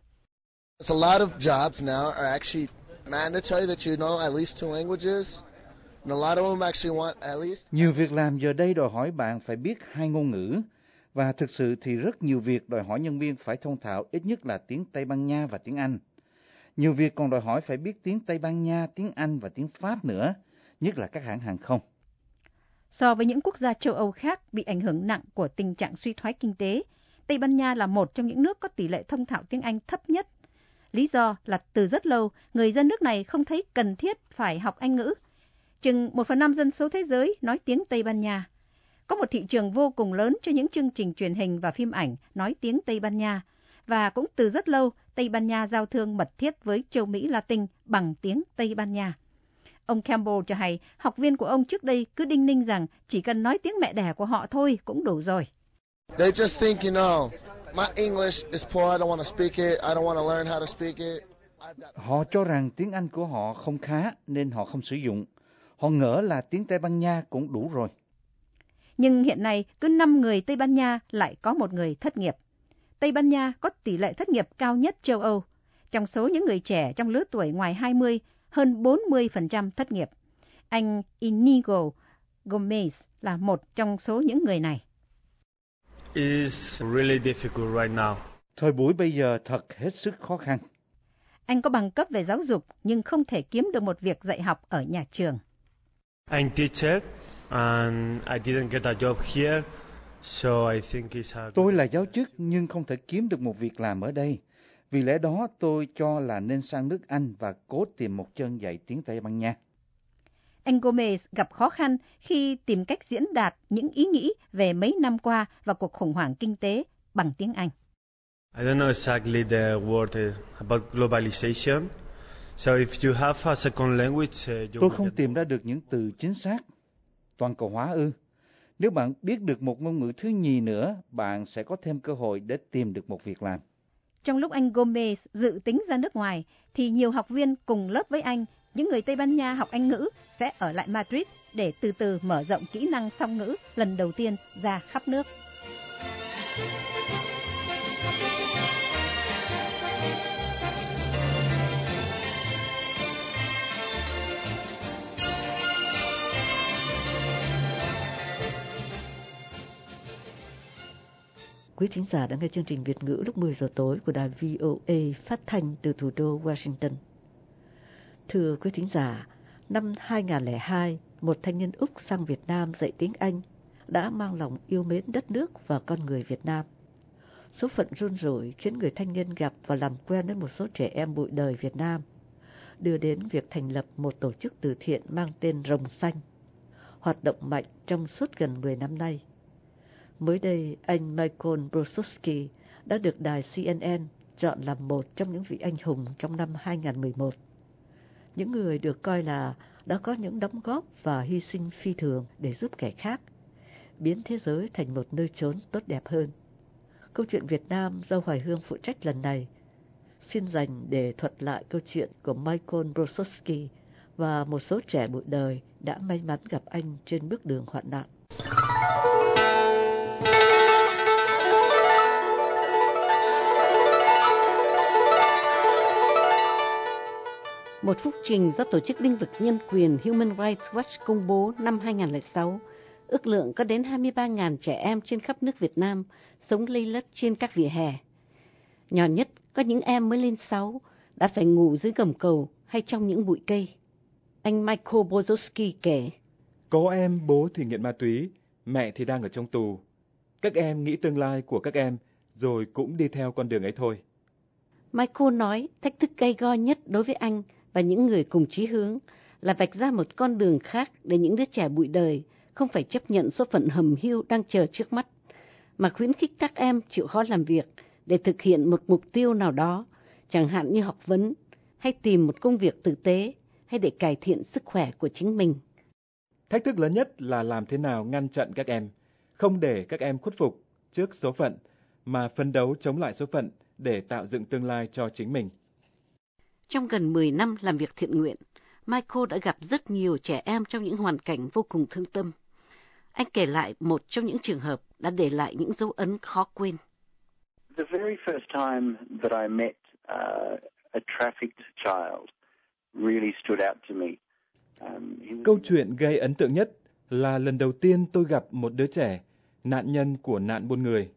A lot of jobs now are actually mandatory that you know at least two languages. And a lot of them actually want at least... Nhiều việc làm giờ đây đòi hỏi bạn phải biết hai ngôn ngữ. Và thực sự thì rất nhiều việc đòi hỏi nhân viên phải thông thạo ít nhất là tiếng Tây Ban Nha và tiếng Anh. Nhiều việc còn đòi hỏi phải biết tiếng Tây Ban Nha, tiếng Anh và tiếng Pháp nữa, nhất là các hãng hàng không. So với những quốc gia châu Âu khác bị ảnh hưởng nặng của tình trạng suy thoái kinh tế, Tây Ban Nha là một trong những nước có tỷ lệ thông thạo tiếng Anh thấp nhất. Lý do là từ rất lâu, người dân nước này không thấy cần thiết phải học Anh ngữ. Chừng một phần năm dân số thế giới nói tiếng Tây Ban Nha. Có một thị trường vô cùng lớn cho những chương trình truyền hình và phim ảnh nói tiếng Tây Ban Nha, và cũng từ rất lâu Tây Ban Nha giao thương mật thiết với châu Mỹ Latin bằng tiếng Tây Ban Nha. Ông Campbell cho hay học viên của ông trước đây cứ đinh ninh rằng chỉ cần nói tiếng mẹ đẻ của họ thôi cũng đủ rồi. They just think, you know, my English is poor, I don't want to speak it, I don't want to learn how to speak it. Họ cho rằng tiếng Anh của họ không khá nên họ không sử dụng. Họ ngỡ là tiếng Tây Ban Nha cũng đủ rồi. Nhưng hiện nay cứ 5 người Tây Ban Nha lại có một người thất nghiệp. Tây Ban Nha có tỷ lệ thất nghiệp cao nhất châu Âu. Trong số những người trẻ trong lứa tuổi ngoài 20, hơn 40% thất nghiệp. Anh Inigo Gomez là một trong số những người này. It's really difficult right now. Thời buổi bây giờ thật hết sức khó khăn. Anh có bằng cấp về giáo dục nhưng không thể kiếm được một việc dạy học ở nhà trường. I'm teacher and I didn't get a job here, so I think it's a... Tôi là giáo chức nhưng không thể kiếm được một việc làm ở đây. Vì lẽ đó tôi cho là nên sang nước Anh và cố tìm một chân dạy tiếng Tây Ban Nha. Anh Gomez gặp khó khăn khi tìm cách diễn đạt những ý nghĩ về mấy năm qua và cuộc khủng hoảng kinh tế bằng tiếng Anh. I don't know exactly the word uh, about globalization. So if you have a second language, uh, you Tôi không tìm ra được những từ chính xác. Toàn cầu hóa ư? Nếu bạn biết được một ngôn ngữ thứ nhì nữa, bạn sẽ có thêm cơ hội để tìm được một việc làm. Trong lúc anh Gomez dự tính ra nước ngoài, thì nhiều học viên cùng lớp với anh, những người Tây Ban Nha học Anh ngữ, sẽ ở lại Madrid để từ từ mở rộng kỹ năng song ngữ lần đầu tiên ra khắp nước. Quý thính giả đã nghe chương trình Việt ngữ lúc 10 giờ tối của đài VOA phát thanh từ thủ đô Washington. Thưa quý thính giả, năm 2002, một thanh niên Úc sang Việt Nam dạy tiếng Anh đã mang lòng yêu mến đất nước và con người Việt Nam. Số phận run rủi khiến người thanh niên gặp và làm quen với một số trẻ em bụi đời Việt Nam, đưa đến việc thành lập một tổ chức từ thiện mang tên Rồng Xanh, hoạt động mạnh trong suốt gần 10 năm nay. Mới đây, anh Michael Brosowski đã được đài CNN chọn làm một trong những vị anh hùng trong năm 2011. Những người được coi là đã có những đóng góp và hy sinh phi thường để giúp kẻ khác, biến thế giới thành một nơi trốn tốt đẹp hơn. Câu chuyện Việt Nam do Hoài Hương phụ trách lần này xin dành để thuật lại câu chuyện của Michael Brosowski và một số trẻ bụi đời đã may mắn gặp anh trên bước đường hoạn nạn. Một phúc trình do Tổ chức Binh vực Nhân quyền Human Rights Watch công bố năm 2006, ước lượng có đến 23.000 trẻ em trên khắp nước Việt Nam sống lây lất trên các vỉa hè. Nhỏ nhất có những em mới lên 6 đã phải ngủ dưới gầm cầu hay trong những bụi cây. Anh Michael Bozowski kể. Có em bố thì nghiện ma túy, mẹ thì đang ở trong tù. Các em nghĩ tương lai của các em rồi cũng đi theo con đường ấy thôi. Michael nói thách thức gây go nhất đối với anh và những người cùng chí hướng là vạch ra một con đường khác để những đứa trẻ bụi đời không phải chấp nhận số phận hầm hưu đang chờ trước mắt, mà khuyến khích các em chịu khó làm việc để thực hiện một mục tiêu nào đó, chẳng hạn như học vấn, hay tìm một công việc tử tế, hay để cải thiện sức khỏe của chính mình. Thách thức lớn nhất là làm thế nào ngăn chặn các em, không để các em khuất phục trước số phận, mà phấn đấu chống lại số phận để tạo dựng tương lai cho chính mình. Trong gần 10 năm làm việc thiện nguyện, Michael đã gặp rất nhiều trẻ em trong những hoàn cảnh vô cùng thương tâm. Anh kể lại một trong những trường hợp đã để lại những dấu ấn khó quên. The very first time that I met uh, a trafficked child really stood out to me. Um, Câu chuyện gây ấn tượng nhất là lần đầu tiên tôi gặp một đứa trẻ, nạn nhân của nạn buôn người.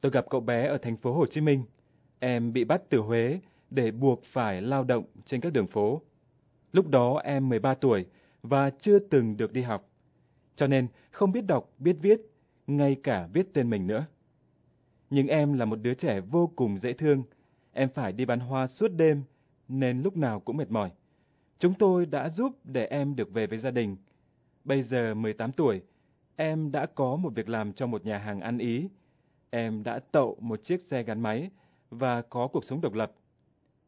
Tôi gặp cậu bé ở thành phố Hồ Chí Minh. Em bị bắt từ Huế để buộc phải lao động trên các đường phố. Lúc đó em 13 tuổi và chưa từng được đi học, cho nên không biết đọc, biết viết, ngay cả viết tên mình nữa. Nhưng em là một đứa trẻ vô cùng dễ thương, em phải đi bán hoa suốt đêm nên lúc nào cũng mệt mỏi. Chúng tôi đã giúp để em được về với gia đình. Bây giờ 18 tuổi, em đã có một việc làm trong một nhà hàng ăn Ý. Em đã tậu một chiếc xe gắn máy và có cuộc sống độc lập.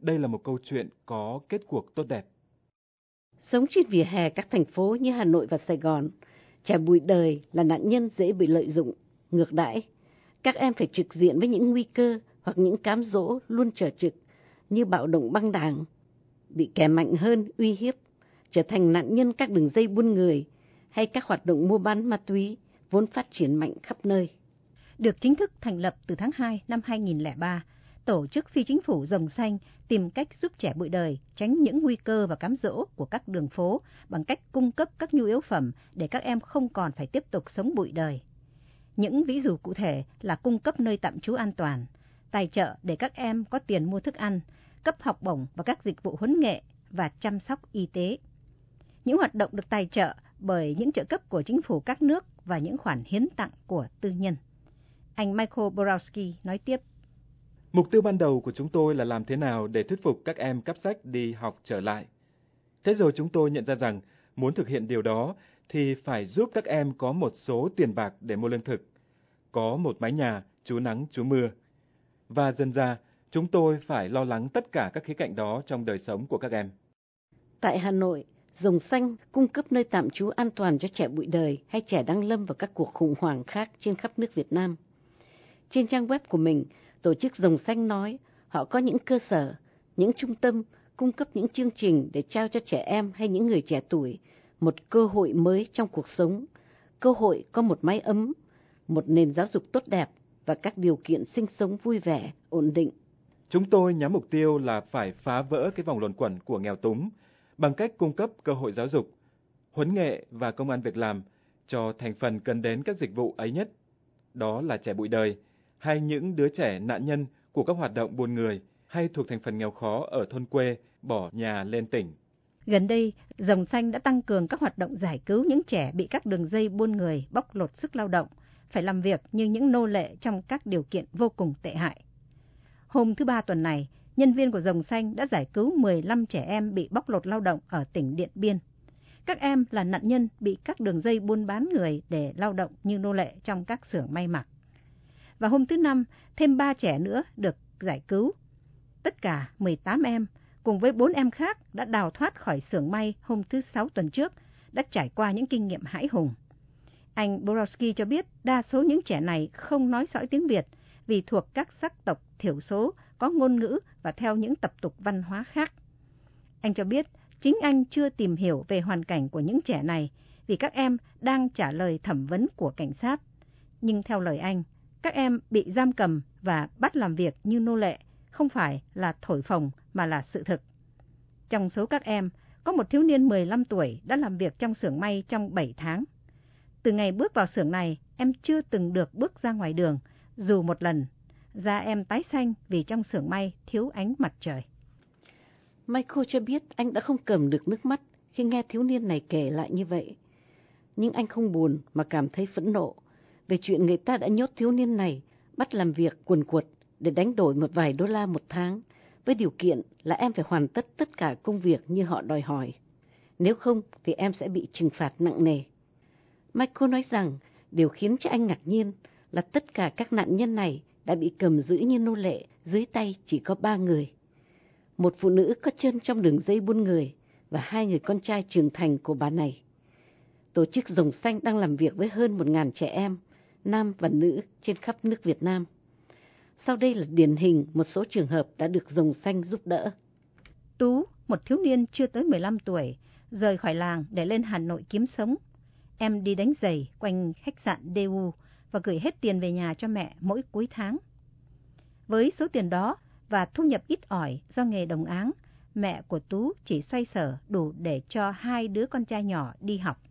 Đây là một câu chuyện có kết cuộc tốt đẹp. Sống trên vỉa hè các thành phố như Hà Nội và Sài Gòn, trẻ bụi đời là nạn nhân dễ bị lợi dụng, ngược đãi. Các em phải trực diện với những nguy cơ hoặc những cám dỗ luôn trở trực như bạo động băng đảng, bị kẻ mạnh hơn uy hiếp, trở thành nạn nhân các đường dây buôn người hay các hoạt động mua bán ma túy vốn phát triển mạnh khắp nơi. Được chính thức thành lập từ tháng 2 năm 2003, tổ chức phi chính phủ Rồng Xanh tìm cách giúp trẻ bụi đời tránh những nguy cơ và cám dỗ của các đường phố bằng cách cung cấp các nhu yếu phẩm để các em không còn phải tiếp tục sống bụi đời. Những ví dụ cụ thể là cung cấp nơi tạm trú an toàn, tài trợ để các em có tiền mua thức ăn, cấp học bổng và các dịch vụ huấn nghệ và chăm sóc y tế. Những hoạt động được tài trợ bởi những trợ cấp của chính phủ các nước và những khoản hiến tặng của tư nhân. Anh Michael Borowski nói tiếp. Mục tiêu ban đầu của chúng tôi là làm thế nào để thuyết phục các em cắp sách đi học trở lại. Thế rồi chúng tôi nhận ra rằng muốn thực hiện điều đó thì phải giúp các em có một số tiền bạc để mua lương thực, có một mái nhà trú nắng trú mưa. Và dần ra, chúng tôi phải lo lắng tất cả các khía cạnh đó trong đời sống của các em. Tại Hà Nội, Rồng Xanh cung cấp nơi tạm trú an toàn cho trẻ bụi đời hay trẻ đang lâm vào các cuộc khủng hoảng khác trên khắp nước Việt Nam. Trên trang web của mình, tổ chức Rồng Xanh nói họ có những cơ sở, những trung tâm cung cấp những chương trình để trao cho trẻ em hay những người trẻ tuổi một cơ hội mới trong cuộc sống, cơ hội có một mái ấm, một nền giáo dục tốt đẹp và các điều kiện sinh sống vui vẻ, ổn định. Chúng tôi nhắm mục tiêu là phải phá vỡ cái vòng luẩn quẩn của nghèo túng bằng cách cung cấp cơ hội giáo dục, huấn nghệ và công an việc làm cho thành phần cần đến các dịch vụ ấy nhất. Đó là trẻ bụi đời hay những đứa trẻ nạn nhân của các hoạt động buôn người hay thuộc thành phần nghèo khó ở thôn quê bỏ nhà lên tỉnh. Gần đây, Rồng Xanh đã tăng cường các hoạt động giải cứu những trẻ bị các đường dây buôn người bóc lột sức lao động, phải làm việc như những nô lệ trong các điều kiện vô cùng tệ hại. Hôm thứ Ba tuần này, nhân viên của Rồng Xanh đã giải cứu 15 trẻ em bị bóc lột lao động ở tỉnh Điện Biên. Các em là nạn nhân bị các đường dây buôn bán người để lao động như nô lệ trong các xưởng may mặc. Và hôm thứ Năm, thêm 3 trẻ nữa được giải cứu. Tất cả 18 em cùng với bốn em khác đã đào thoát khỏi xưởng may hôm thứ Sáu tuần trước, đã trải qua những kinh nghiệm hãi hùng. Anh Borowski cho biết đa số những trẻ này không nói sõi tiếng Việt vì thuộc các sắc tộc thiểu số có ngôn ngữ và theo những tập tục văn hóa khác. Anh cho biết chính anh chưa tìm hiểu về hoàn cảnh của những trẻ này vì các em đang trả lời thẩm vấn của cảnh sát. Nhưng theo lời anh, các em bị giam cầm và bắt làm việc như nô lệ không phải là thổi phồng mà là sự thực. Trong số các em, có một thiếu niên 15 tuổi đã làm việc trong xưởng may trong 7 tháng. Từ ngày bước vào xưởng này, em chưa từng được bước ra ngoài đường, dù một lần. Da em tái xanh vì trong xưởng may thiếu ánh mặt trời. Michael cho biết anh đã không cầm được nước mắt khi nghe thiếu niên này kể lại như vậy. Nhưng anh không buồn mà cảm thấy phẫn nộ về chuyện người ta đã nhốt thiếu niên này bắt làm việc quần quật để đánh đổi một vài đô la một tháng, với điều kiện là em phải hoàn tất tất cả công việc như họ đòi hỏi. Nếu không thì em sẽ bị trừng phạt nặng nề. Michael nói rằng điều khiến cho anh ngạc nhiên là tất cả các nạn nhân này đã bị cầm giữ như nô lệ, dưới tay chỉ có ba người. Một phụ nữ có chân trong đường dây buôn người, và hai người con trai trưởng thành của bà này. Tổ chức Rồng Xanh đang làm việc với hơn một ngàn trẻ em, nam và nữ trên khắp nước Việt Nam. Sau đây là điển hình một số trường hợp đã được Rồng Xanh giúp đỡ. Tú, một thiếu niên chưa tới 15 tuổi, rời khỏi làng để lên Hà Nội kiếm sống. Em đi đánh giày quanh khách sạn DU và gửi hết tiền về nhà cho mẹ mỗi cuối tháng. Với số tiền đó và thu nhập ít ỏi do nghề đồng áng, mẹ của Tú chỉ xoay sở đủ để cho hai đứa con trai nhỏ đi học.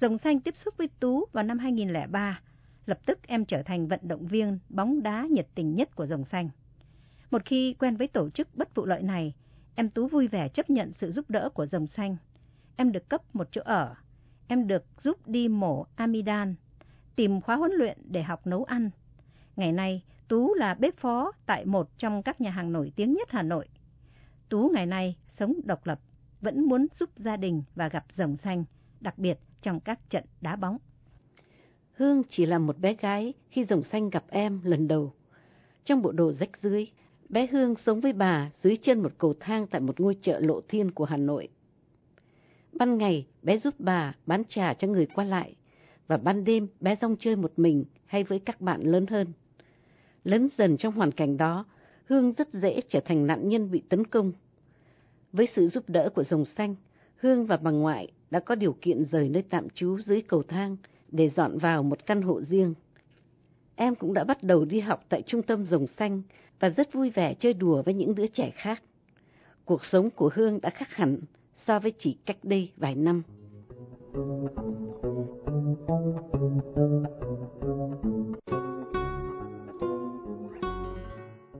Rồng Xanh tiếp xúc với Tú vào năm 2003. Lập tức em trở thành vận động viên bóng đá nhiệt tình nhất của Rồng Xanh. Một khi quen với tổ chức bất vụ lợi này, em Tú vui vẻ chấp nhận sự giúp đỡ của Rồng Xanh. Em được cấp một chỗ ở. Em được giúp đi mổ amidan, tìm khóa huấn luyện để học nấu ăn. Ngày nay, Tú là bếp phó tại một trong các nhà hàng nổi tiếng nhất Hà Nội. Tú ngày nay sống độc lập, vẫn muốn giúp gia đình và gặp rồng xanh, đặc biệt trong các trận đá bóng. Hương chỉ là một bé gái khi rồng xanh gặp em lần đầu. Trong bộ đồ rách dưới, bé Hương sống với bà dưới chân một cầu thang tại một ngôi chợ lộ thiên của Hà Nội. Ban ngày, bé giúp bà bán trà cho người qua lại, và ban đêm bé rong chơi một mình hay với các bạn lớn hơn. Lớn dần trong hoàn cảnh đó, Hương rất dễ trở thành nạn nhân bị tấn công. Với sự giúp đỡ của rồng xanh, Hương và bà ngoại đã có điều kiện rời nơi tạm trú dưới cầu thang để dọn vào một căn hộ riêng. Em cũng đã bắt đầu đi học tại trung tâm rồng xanh và rất vui vẻ chơi đùa với những đứa trẻ khác. Cuộc sống của Hương đã khác hẳn so với chỉ cách đây vài năm.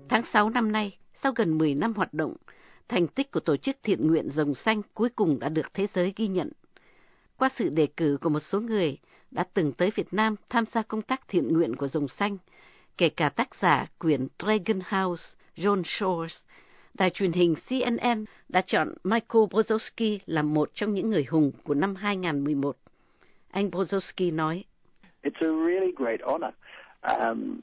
Tháng 6 năm nay, sau gần 10 năm hoạt động, thành tích của tổ chức thiện nguyện Rồng Xanh cuối cùng đã được thế giới ghi nhận. Qua sự đề cử của một số người đã từng tới Việt Nam tham gia công tác thiện nguyện của Rồng Xanh, kể cả tác giả quyển Dragon House John Shores, đài truyền hình CNN đã chọn Michael Bozowski làm một trong những người hùng của năm 2011. Anh Bozowski nói, It's a really great honor. Um,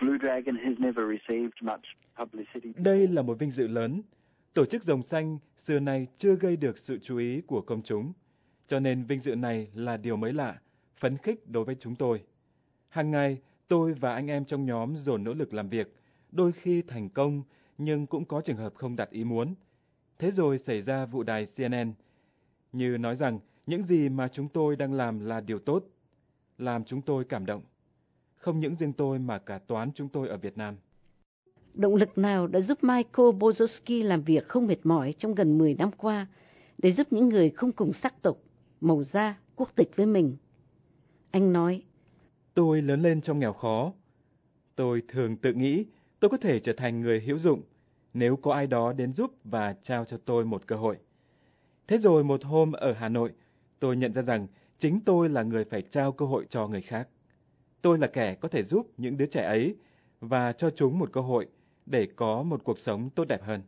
Blue Dragon has never received much publicity. Đây là một vinh dự lớn. Tổ chức Rồng Xanh xưa nay chưa gây được sự chú ý của công chúng, cho nên vinh dự này là điều mới lạ, phấn khích đối với chúng tôi. Hàng ngày, tôi và anh em trong nhóm dồn nỗ lực làm việc, đôi khi thành công nhưng cũng có trường hợp không đặt ý muốn. Thế rồi xảy ra vụ đài CNN, như nói rằng những gì mà chúng tôi đang làm là điều tốt, làm chúng tôi cảm động. Không những riêng tôi mà cả toán chúng tôi ở Việt Nam. Động lực nào đã giúp Michael Bozowski làm việc không mệt mỏi trong gần 10 năm qua để giúp những người không cùng sắc tộc, màu da, quốc tịch với mình? Anh nói, Tôi lớn lên trong nghèo khó. Tôi thường tự nghĩ tôi có thể trở thành người hữu dụng nếu có ai đó đến giúp và trao cho tôi một cơ hội. Thế rồi một hôm ở Hà Nội, tôi nhận ra rằng chính tôi là người phải trao cơ hội cho người khác. Tôi là kẻ có thể giúp những đứa trẻ ấy và cho chúng một cơ hội để có một cuộc sống tốt đẹp hơn.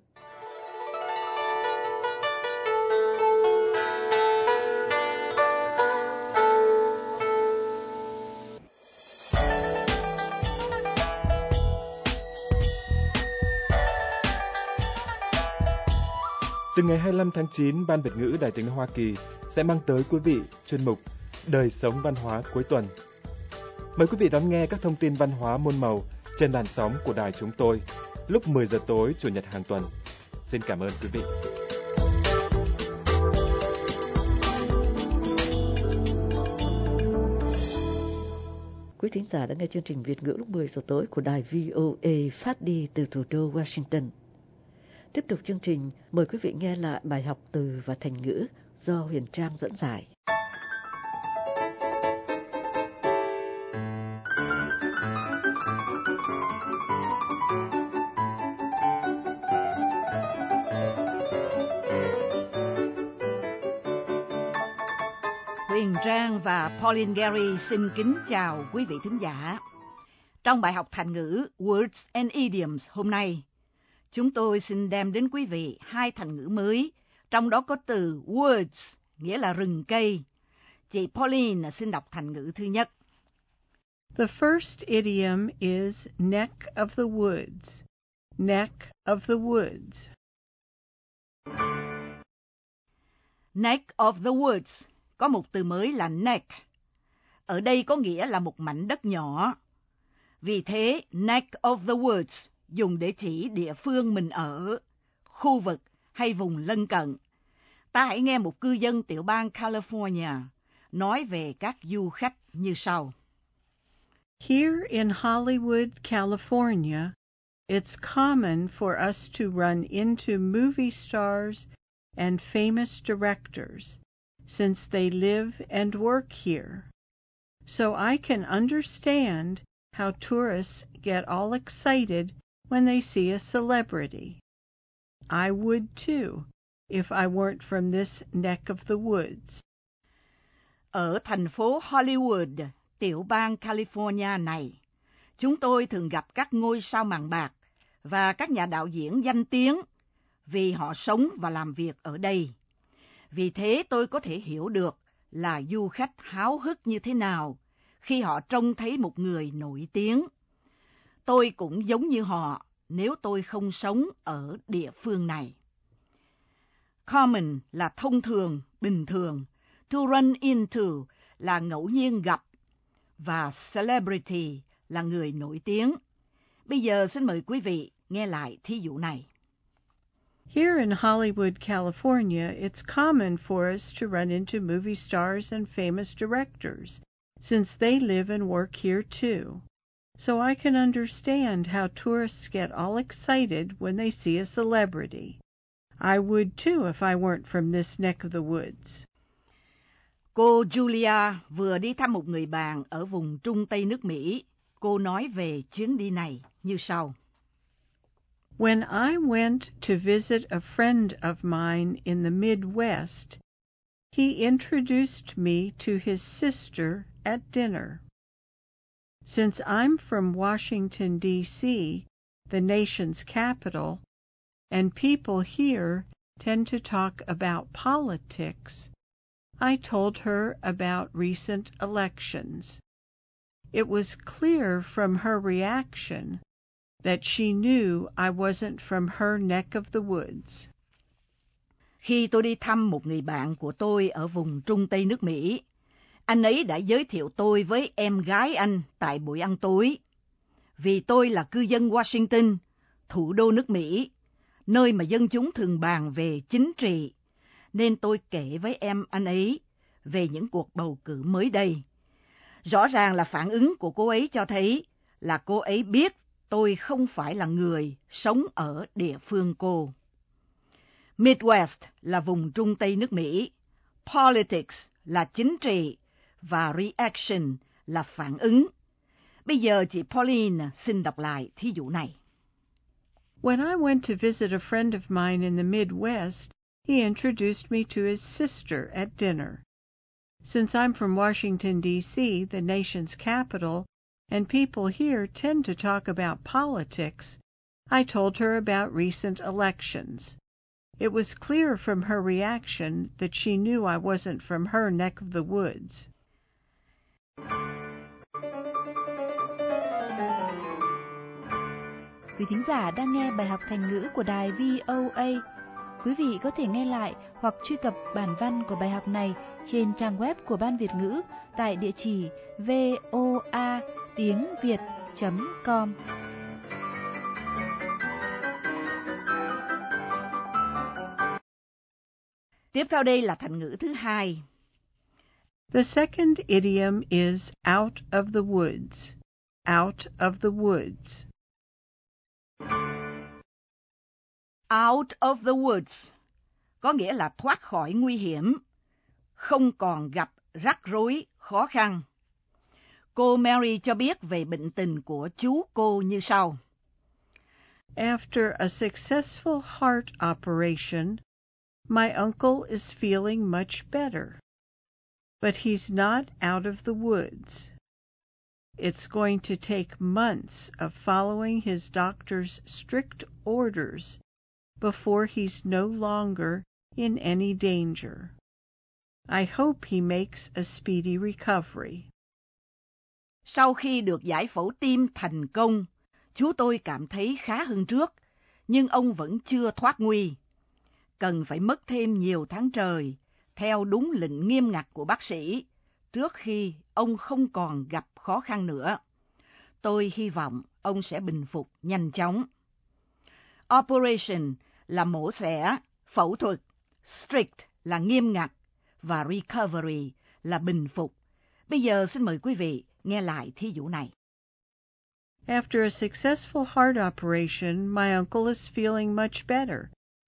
Từ ngày 25 tháng 9, Ban Việt ngữ Đài tiếng Hoa Kỳ sẽ mang tới quý vị chuyên mục Đời sống văn hóa cuối tuần. Mời quý vị đón nghe các thông tin văn hóa muôn màu trên làn sóng của đài chúng tôi lúc 10 giờ tối Chủ nhật hàng tuần. Xin cảm ơn quý vị. Quý thính giả đã nghe chương trình Việt ngữ lúc 10 giờ tối của đài VOA phát đi từ thủ đô Washington. Tiếp tục chương trình, mời quý vị nghe lại bài học từ và thành ngữ do Huyền Trang dẫn giải. Huyền Trang và Pauline Gary xin kính chào quý vị thính giả. Trong bài học thành ngữ Words and Idioms hôm nay, chúng tôi xin đem đến quý vị hai thành ngữ mới, trong đó có từ woods, nghĩa là rừng cây. Chị Pauline xin đọc thành ngữ thứ nhất. The first idiom is neck of the woods. Neck of the woods. Neck of the woods có một từ mới là neck. Ở đây có nghĩa là một mảnh đất nhỏ. Vì thế, neck of the woods dùng để chỉ địa phương mình ở, khu vực hay vùng lân cận. Ta hãy nghe một cư dân tiểu bang California nói về các du khách như sau. Here in Hollywood, California, it's common for us to run into movie stars and famous directors since they live and work here. So I can understand how tourists get all excited when they see a celebrity. I would too if I weren't from this neck of the woods. Ở thành phố Hollywood, tiểu bang California này, chúng tôi thường gặp các ngôi sao màn bạc và các nhà đạo diễn danh tiếng vì họ sống và làm việc ở đây. Vì thế tôi có thể hiểu được là du khách háo hức như thế nào khi họ trông thấy một người nổi tiếng. Tôi cũng giống như họ nếu tôi không sống ở địa phương này. Common là thông thường, bình thường. To run into là ngẫu nhiên gặp. Và celebrity là người nổi tiếng. Bây giờ xin mời quý vị nghe lại thí dụ này. Here in Hollywood, California, it's common for us to run into movie stars and famous directors, since they live and work here too. So I can understand how tourists get all excited when they see a celebrity. I would too if I weren't from this neck of the woods. Cô Julia vừa đi thăm một người bạn ở vùng Trung Tây nước Mỹ. Cô nói về chuyến đi này như sau. When I went to visit a friend of mine in the Midwest, he introduced me to his sister at dinner. Since I'm from Washington, D.C., the nation's capital, and people here tend to talk about politics, I told her about recent elections. It was clear from her reaction that she knew I wasn't from her neck of the woods. Khi tôi đi thăm một người bạn của tôi ở vùng Trung Tây nước Mỹ, anh ấy đã giới thiệu tôi với em gái anh tại buổi ăn tối. Vì tôi là cư dân Washington, thủ đô nước Mỹ, nơi mà dân chúng thường bàn về chính trị, nên tôi kể với em anh ấy về những cuộc bầu cử mới đây. Rõ ràng là phản ứng của cô ấy cho thấy là cô ấy biết tôi không phải là người sống ở địa phương cô. Midwest là vùng Trung Tây nước Mỹ. Politics là chính trị và reaction là phản ứng. Bây giờ chị Pauline xin đọc lại thí dụ này. When I went to visit a friend of mine in the Midwest, he introduced me to his sister at dinner. Since I'm from Washington, D.C., the nation's capital, and people here tend to talk about politics, I told her about recent elections. It was clear from her reaction that she knew I wasn't from her neck of the woods. Quý thính giả đang nghe bài học thành ngữ của đài VOA. Quý vị có thể nghe lại hoặc truy cập bản văn của bài học này trên trang web của Ban Việt ngữ tại địa chỉ voa tiếng việt.com. Tiếp theo đây là thành ngữ thứ hai. The second idiom is out of the woods. Out of the woods. Out of the woods có nghĩa là thoát khỏi nguy hiểm, không còn gặp rắc rối, khó khăn. Cô Mary cho biết về bệnh tình của chú cô như sau. After a successful heart operation, my uncle is feeling much better. But he's not out of the woods. It's going to take months of following his doctor's strict orders before he's no longer in any danger. I hope he makes a speedy recovery. Sau khi được giải phẫu tim thành công, chú tôi cảm thấy khá hơn trước, nhưng ông vẫn chưa thoát nguy. Cần phải mất thêm nhiều tháng trời, theo đúng lệnh nghiêm ngặt của bác sĩ trước khi ông không còn gặp khó khăn nữa. Tôi hy vọng ông sẽ bình phục nhanh chóng. Operation là mổ xẻ, phẫu thuật, strict là nghiêm ngặt và recovery là bình phục. Bây giờ xin mời quý vị nghe lại thí dụ này. After a successful heart operation, my uncle is feeling much better,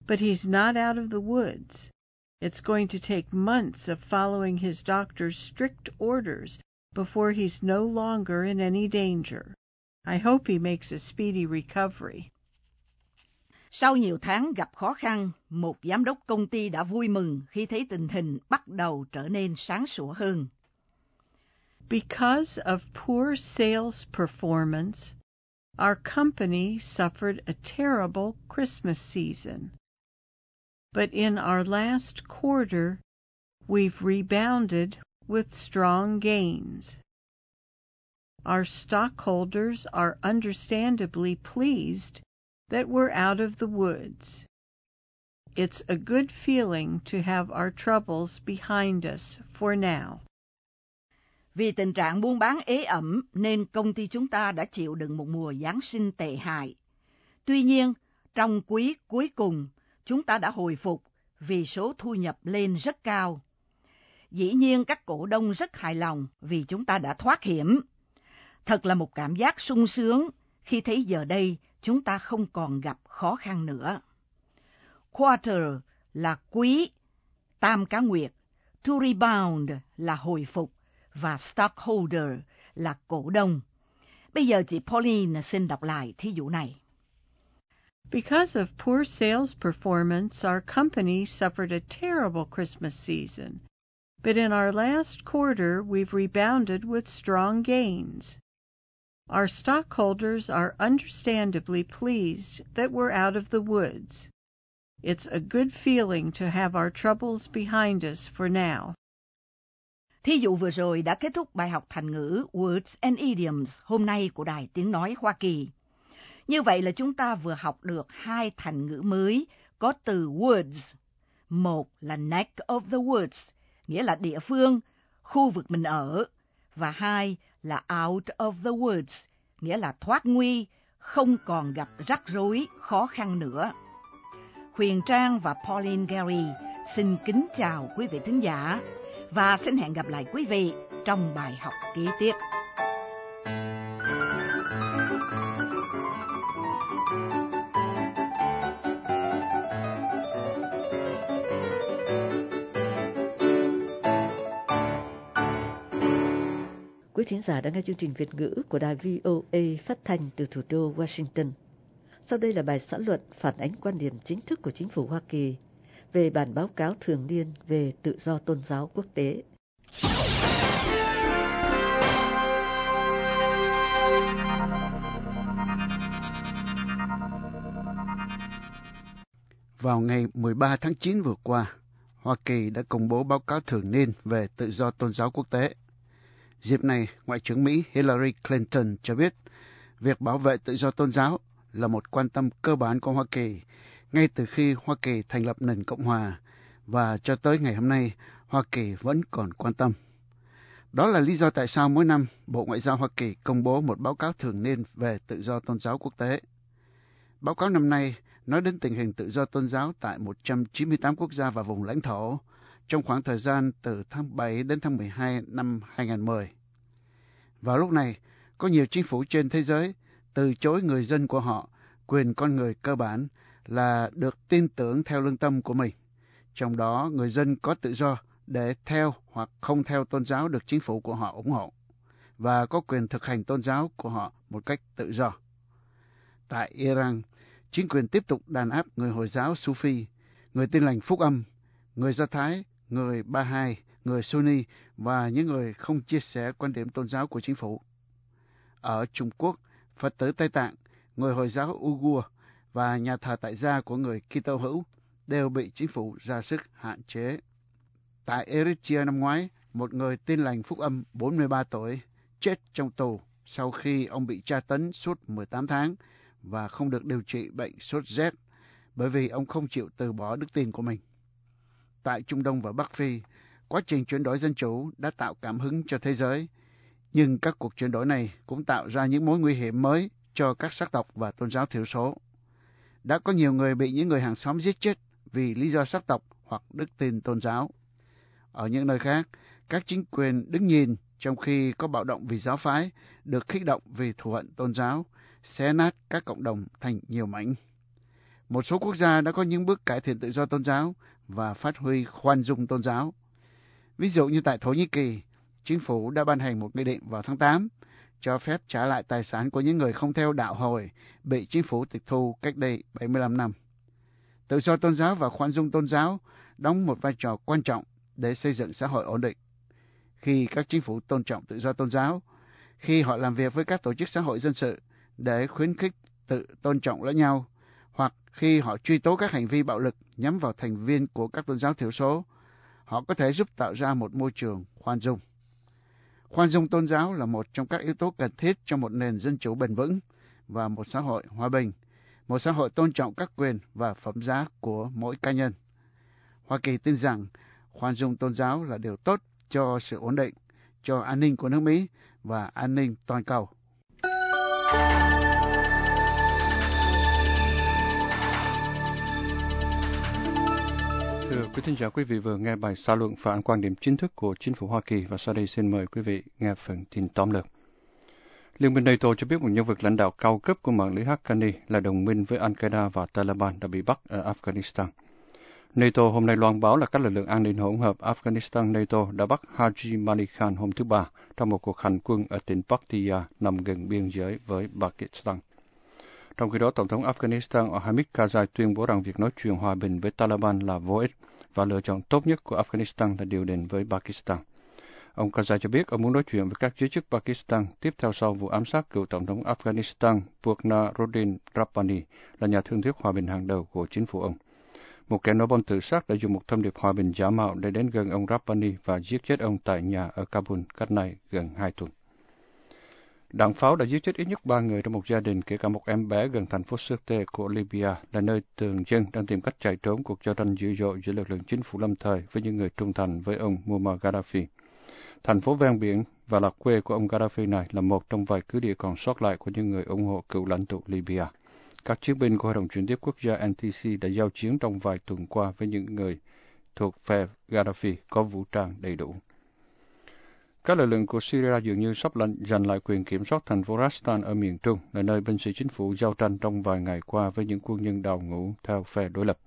but he's not out of the woods. It's going to take months of following his doctor's strict orders before he's no longer in any danger. I hope he makes a speedy recovery. Sau nhiều tháng gặp khó khăn, một giám đốc công ty đã vui mừng khi thấy tình hình bắt đầu trở nên sáng sủa hơn. Because of poor sales performance, our company suffered a terrible Christmas season. But in our last quarter, we've rebounded with strong gains. Our stockholders are understandably pleased that we're out of the woods. It's a good feeling to have our troubles behind us for now. Vì tình trạng buôn bán ế ẩm nên công ty chúng ta đã chịu đựng một mùa Giáng sinh tệ hại. Tuy nhiên, trong quý cuối cùng, chúng ta đã hồi phục vì số thu nhập lên rất cao. Dĩ nhiên các cổ đông rất hài lòng vì chúng ta đã thoát hiểm. Thật là một cảm giác sung sướng khi thấy giờ đây chúng ta không còn gặp khó khăn nữa. Quarter là quý, tam cá nguyệt, to rebound là hồi phục và stockholder là cổ đông. Bây giờ chị Pauline xin đọc lại thí dụ này. Because of poor sales performance, our company suffered a terrible Christmas season. But in our last quarter, we've rebounded with strong gains. Our stockholders are understandably pleased that we're out of the woods. It's a good feeling to have our troubles behind us for now. Thí dụ vừa rồi đã kết thúc bài học thành ngữ Words and Idioms hôm nay của Đài Tiếng Nói Hoa Kỳ. Như vậy là chúng ta vừa học được hai thành ngữ mới có từ woods. Một là neck of the woods, nghĩa là địa phương, khu vực mình ở. Và hai là out of the woods, nghĩa là thoát nguy, không còn gặp rắc rối, khó khăn nữa. Huyền Trang và Pauline Gary xin kính chào quý vị thính giả và xin hẹn gặp lại quý vị trong bài học kế tiếp. Giả đang nghe chương trình Việt ngữ của đài VOA phát thanh từ thủ đô Washington. Sau đây là bài xã luận phản ánh quan điểm chính thức của chính phủ Hoa Kỳ về bản báo cáo thường niên về tự do tôn giáo quốc tế. Vào ngày 13 tháng 9 vừa qua, Hoa Kỳ đã công bố báo cáo thường niên về tự do tôn giáo quốc tế. Dịp này, Ngoại trưởng Mỹ Hillary Clinton cho biết việc bảo vệ tự do tôn giáo là một quan tâm cơ bản của Hoa Kỳ ngay từ khi Hoa Kỳ thành lập nền Cộng hòa và cho tới ngày hôm nay Hoa Kỳ vẫn còn quan tâm. Đó là lý do tại sao mỗi năm Bộ Ngoại giao Hoa Kỳ công bố một báo cáo thường niên về tự do tôn giáo quốc tế. Báo cáo năm nay nói đến tình hình tự do tôn giáo tại 198 quốc gia và vùng lãnh thổ trong khoảng thời gian từ tháng 7 đến tháng 12 năm 2010. Vào lúc này, có nhiều chính phủ trên thế giới từ chối người dân của họ quyền con người cơ bản là được tin tưởng theo lương tâm của mình. Trong đó, người dân có tự do để theo hoặc không theo tôn giáo được chính phủ của họ ủng hộ và có quyền thực hành tôn giáo của họ một cách tự do. Tại Iran, chính quyền tiếp tục đàn áp người Hồi giáo Sufi, người tin lành Phúc Âm, người Do Thái, người Bahai, người Sunni và những người không chia sẻ quan điểm tôn giáo của chính phủ. Ở Trung Quốc, Phật tử Tây Tạng, người Hồi giáo Uyghur và nhà thờ tại gia của người Kitô hữu đều bị chính phủ ra sức hạn chế. Tại Eritrea năm ngoái, một người tin lành phúc âm 43 tuổi chết trong tù sau khi ông bị tra tấn suốt 18 tháng và không được điều trị bệnh sốt rét bởi vì ông không chịu từ bỏ đức tin của mình tại Trung Đông và Bắc Phi, quá trình chuyển đổi dân chủ đã tạo cảm hứng cho thế giới. Nhưng các cuộc chuyển đổi này cũng tạo ra những mối nguy hiểm mới cho các sắc tộc và tôn giáo thiểu số. Đã có nhiều người bị những người hàng xóm giết chết vì lý do sắc tộc hoặc đức tin tôn giáo. Ở những nơi khác, các chính quyền đứng nhìn trong khi có bạo động vì giáo phái được kích động vì thù hận tôn giáo, xé nát các cộng đồng thành nhiều mảnh. Một số quốc gia đã có những bước cải thiện tự do tôn giáo và phát huy khoan dung tôn giáo. Ví dụ như tại Thổ Nhĩ Kỳ, chính phủ đã ban hành một nghị định vào tháng 8 cho phép trả lại tài sản của những người không theo đạo hồi bị chính phủ tịch thu cách đây 75 năm. Tự do tôn giáo và khoan dung tôn giáo đóng một vai trò quan trọng để xây dựng xã hội ổn định. Khi các chính phủ tôn trọng tự do tôn giáo, khi họ làm việc với các tổ chức xã hội dân sự để khuyến khích tự tôn trọng lẫn nhau, hoặc khi họ truy tố các hành vi bạo lực nhắm vào thành viên của các tôn giáo thiểu số, họ có thể giúp tạo ra một môi trường khoan dung. Khoan dung tôn giáo là một trong các yếu tố cần thiết cho một nền dân chủ bền vững và một xã hội hòa bình, một xã hội tôn trọng các quyền và phẩm giá của mỗi cá nhân. Hoa Kỳ tin rằng khoan dung tôn giáo là điều tốt cho sự ổn định, cho an ninh của nước Mỹ và an ninh toàn cầu. Thưa quý thính giả, quý vị vừa nghe bài xã luận phản quan điểm chính thức của chính phủ Hoa Kỳ và sau đây xin mời quý vị nghe phần tin tóm lược. Liên minh NATO cho biết một nhân vật lãnh đạo cao cấp của mạng lưới Haqqani là đồng minh với Al-Qaeda và Taliban đã bị bắt ở Afghanistan. NATO hôm nay loan báo là các lực lượng an ninh hỗn hợp Afghanistan NATO đã bắt Haji Malik Khan hôm thứ Ba trong một cuộc hành quân ở tỉnh Paktia nằm gần biên giới với Pakistan. Trong khi đó, Tổng thống Afghanistan Hamid Karzai tuyên bố rằng việc nói chuyện hòa bình với Taliban là vô ích và lựa chọn tốt nhất của Afghanistan là điều đình với Pakistan. Ông Karzai cho biết ông muốn nói chuyện với các giới chức Pakistan tiếp theo sau vụ ám sát cựu Tổng thống Afghanistan Burhanuddin Rabbani là nhà thương thuyết hòa bình hàng đầu của chính phủ ông. Một kẻ nổ bom tự sát đã dùng một thông điệp hòa bình giả mạo để đến gần ông Rabbani và giết chết ông tại nhà ở Kabul cách này gần hai tuần. Đạn pháo đã giết chết ít nhất ba người trong một gia đình, kể cả một em bé gần thành phố Sirte của Libya, là nơi thường dân đang tìm cách chạy trốn cuộc giao tranh dữ dội giữa lực lượng chính phủ lâm thời với những người trung thành với ông Muammar Gaddafi. Thành phố ven biển và là quê của ông Gaddafi này là một trong vài cứ địa còn sót lại của những người ủng hộ cựu lãnh tụ Libya. Các chiến binh của Hội đồng chuyển tiếp quốc gia NTC đã giao chiến trong vài tuần qua với những người thuộc phe Gaddafi có vũ trang đầy đủ. Các lực lượng của Syria dường như sắp lệnh giành lại quyền kiểm soát thành phố Rastan ở miền Trung, là nơi binh sĩ chính phủ giao tranh trong vài ngày qua với những quân nhân đào ngũ theo phe đối lập.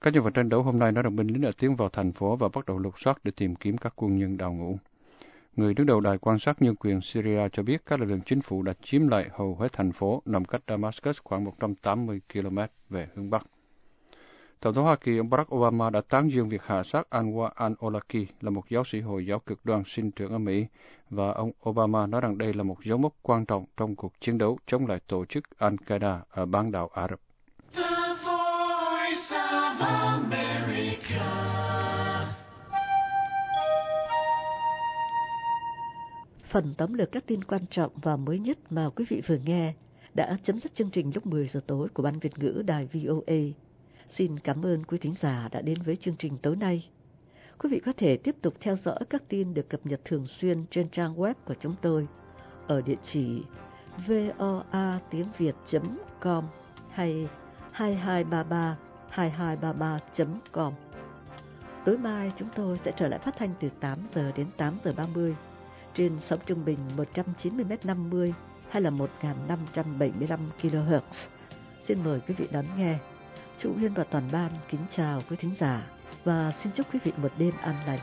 Các nhân vật tranh đấu hôm nay nói rằng binh lính đã tiến vào thành phố và bắt đầu lục soát để tìm kiếm các quân nhân đào ngũ. Người đứng đầu đài quan sát nhân quyền Syria cho biết các lực lượng chính phủ đã chiếm lại hầu hết thành phố nằm cách Damascus khoảng 180 km về hướng Bắc. Tổng thống Hoa Kỳ ông Barack Obama đã tán dương việc hạ sát Anwar al-Awlaki là một giáo sĩ Hồi giáo cực đoan sinh trưởng ở Mỹ và ông Obama nói rằng đây là một dấu mốc quan trọng trong cuộc chiến đấu chống lại tổ chức Al-Qaeda ở bán đảo Ả Rập. Phần tóm lược các tin quan trọng và mới nhất mà quý vị vừa nghe đã chấm dứt chương trình lúc 10 giờ tối của Ban Việt ngữ Đài VOA. Xin cảm ơn quý thính giả đã đến với chương trình tối nay. Quý vị có thể tiếp tục theo dõi các tin được cập nhật thường xuyên trên trang web của chúng tôi ở địa chỉ voa tiếng việt.com hay 2233 2233.com. Tối mai chúng tôi sẽ trở lại phát thanh từ 8 giờ đến 8 giờ 30 trên sóng trung bình 190m50 hay là 1575 kHz. Xin mời quý vị đón nghe. Chủ Huyên và toàn ban kính chào quý thính giả và xin chúc quý vị một đêm an lành.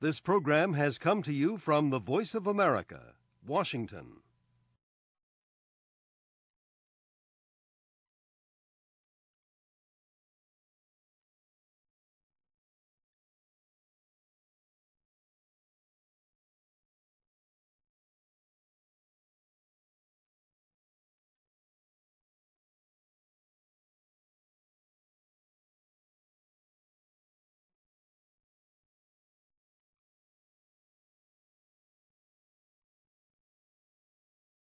This program has come to you from the Voice of America, Washington.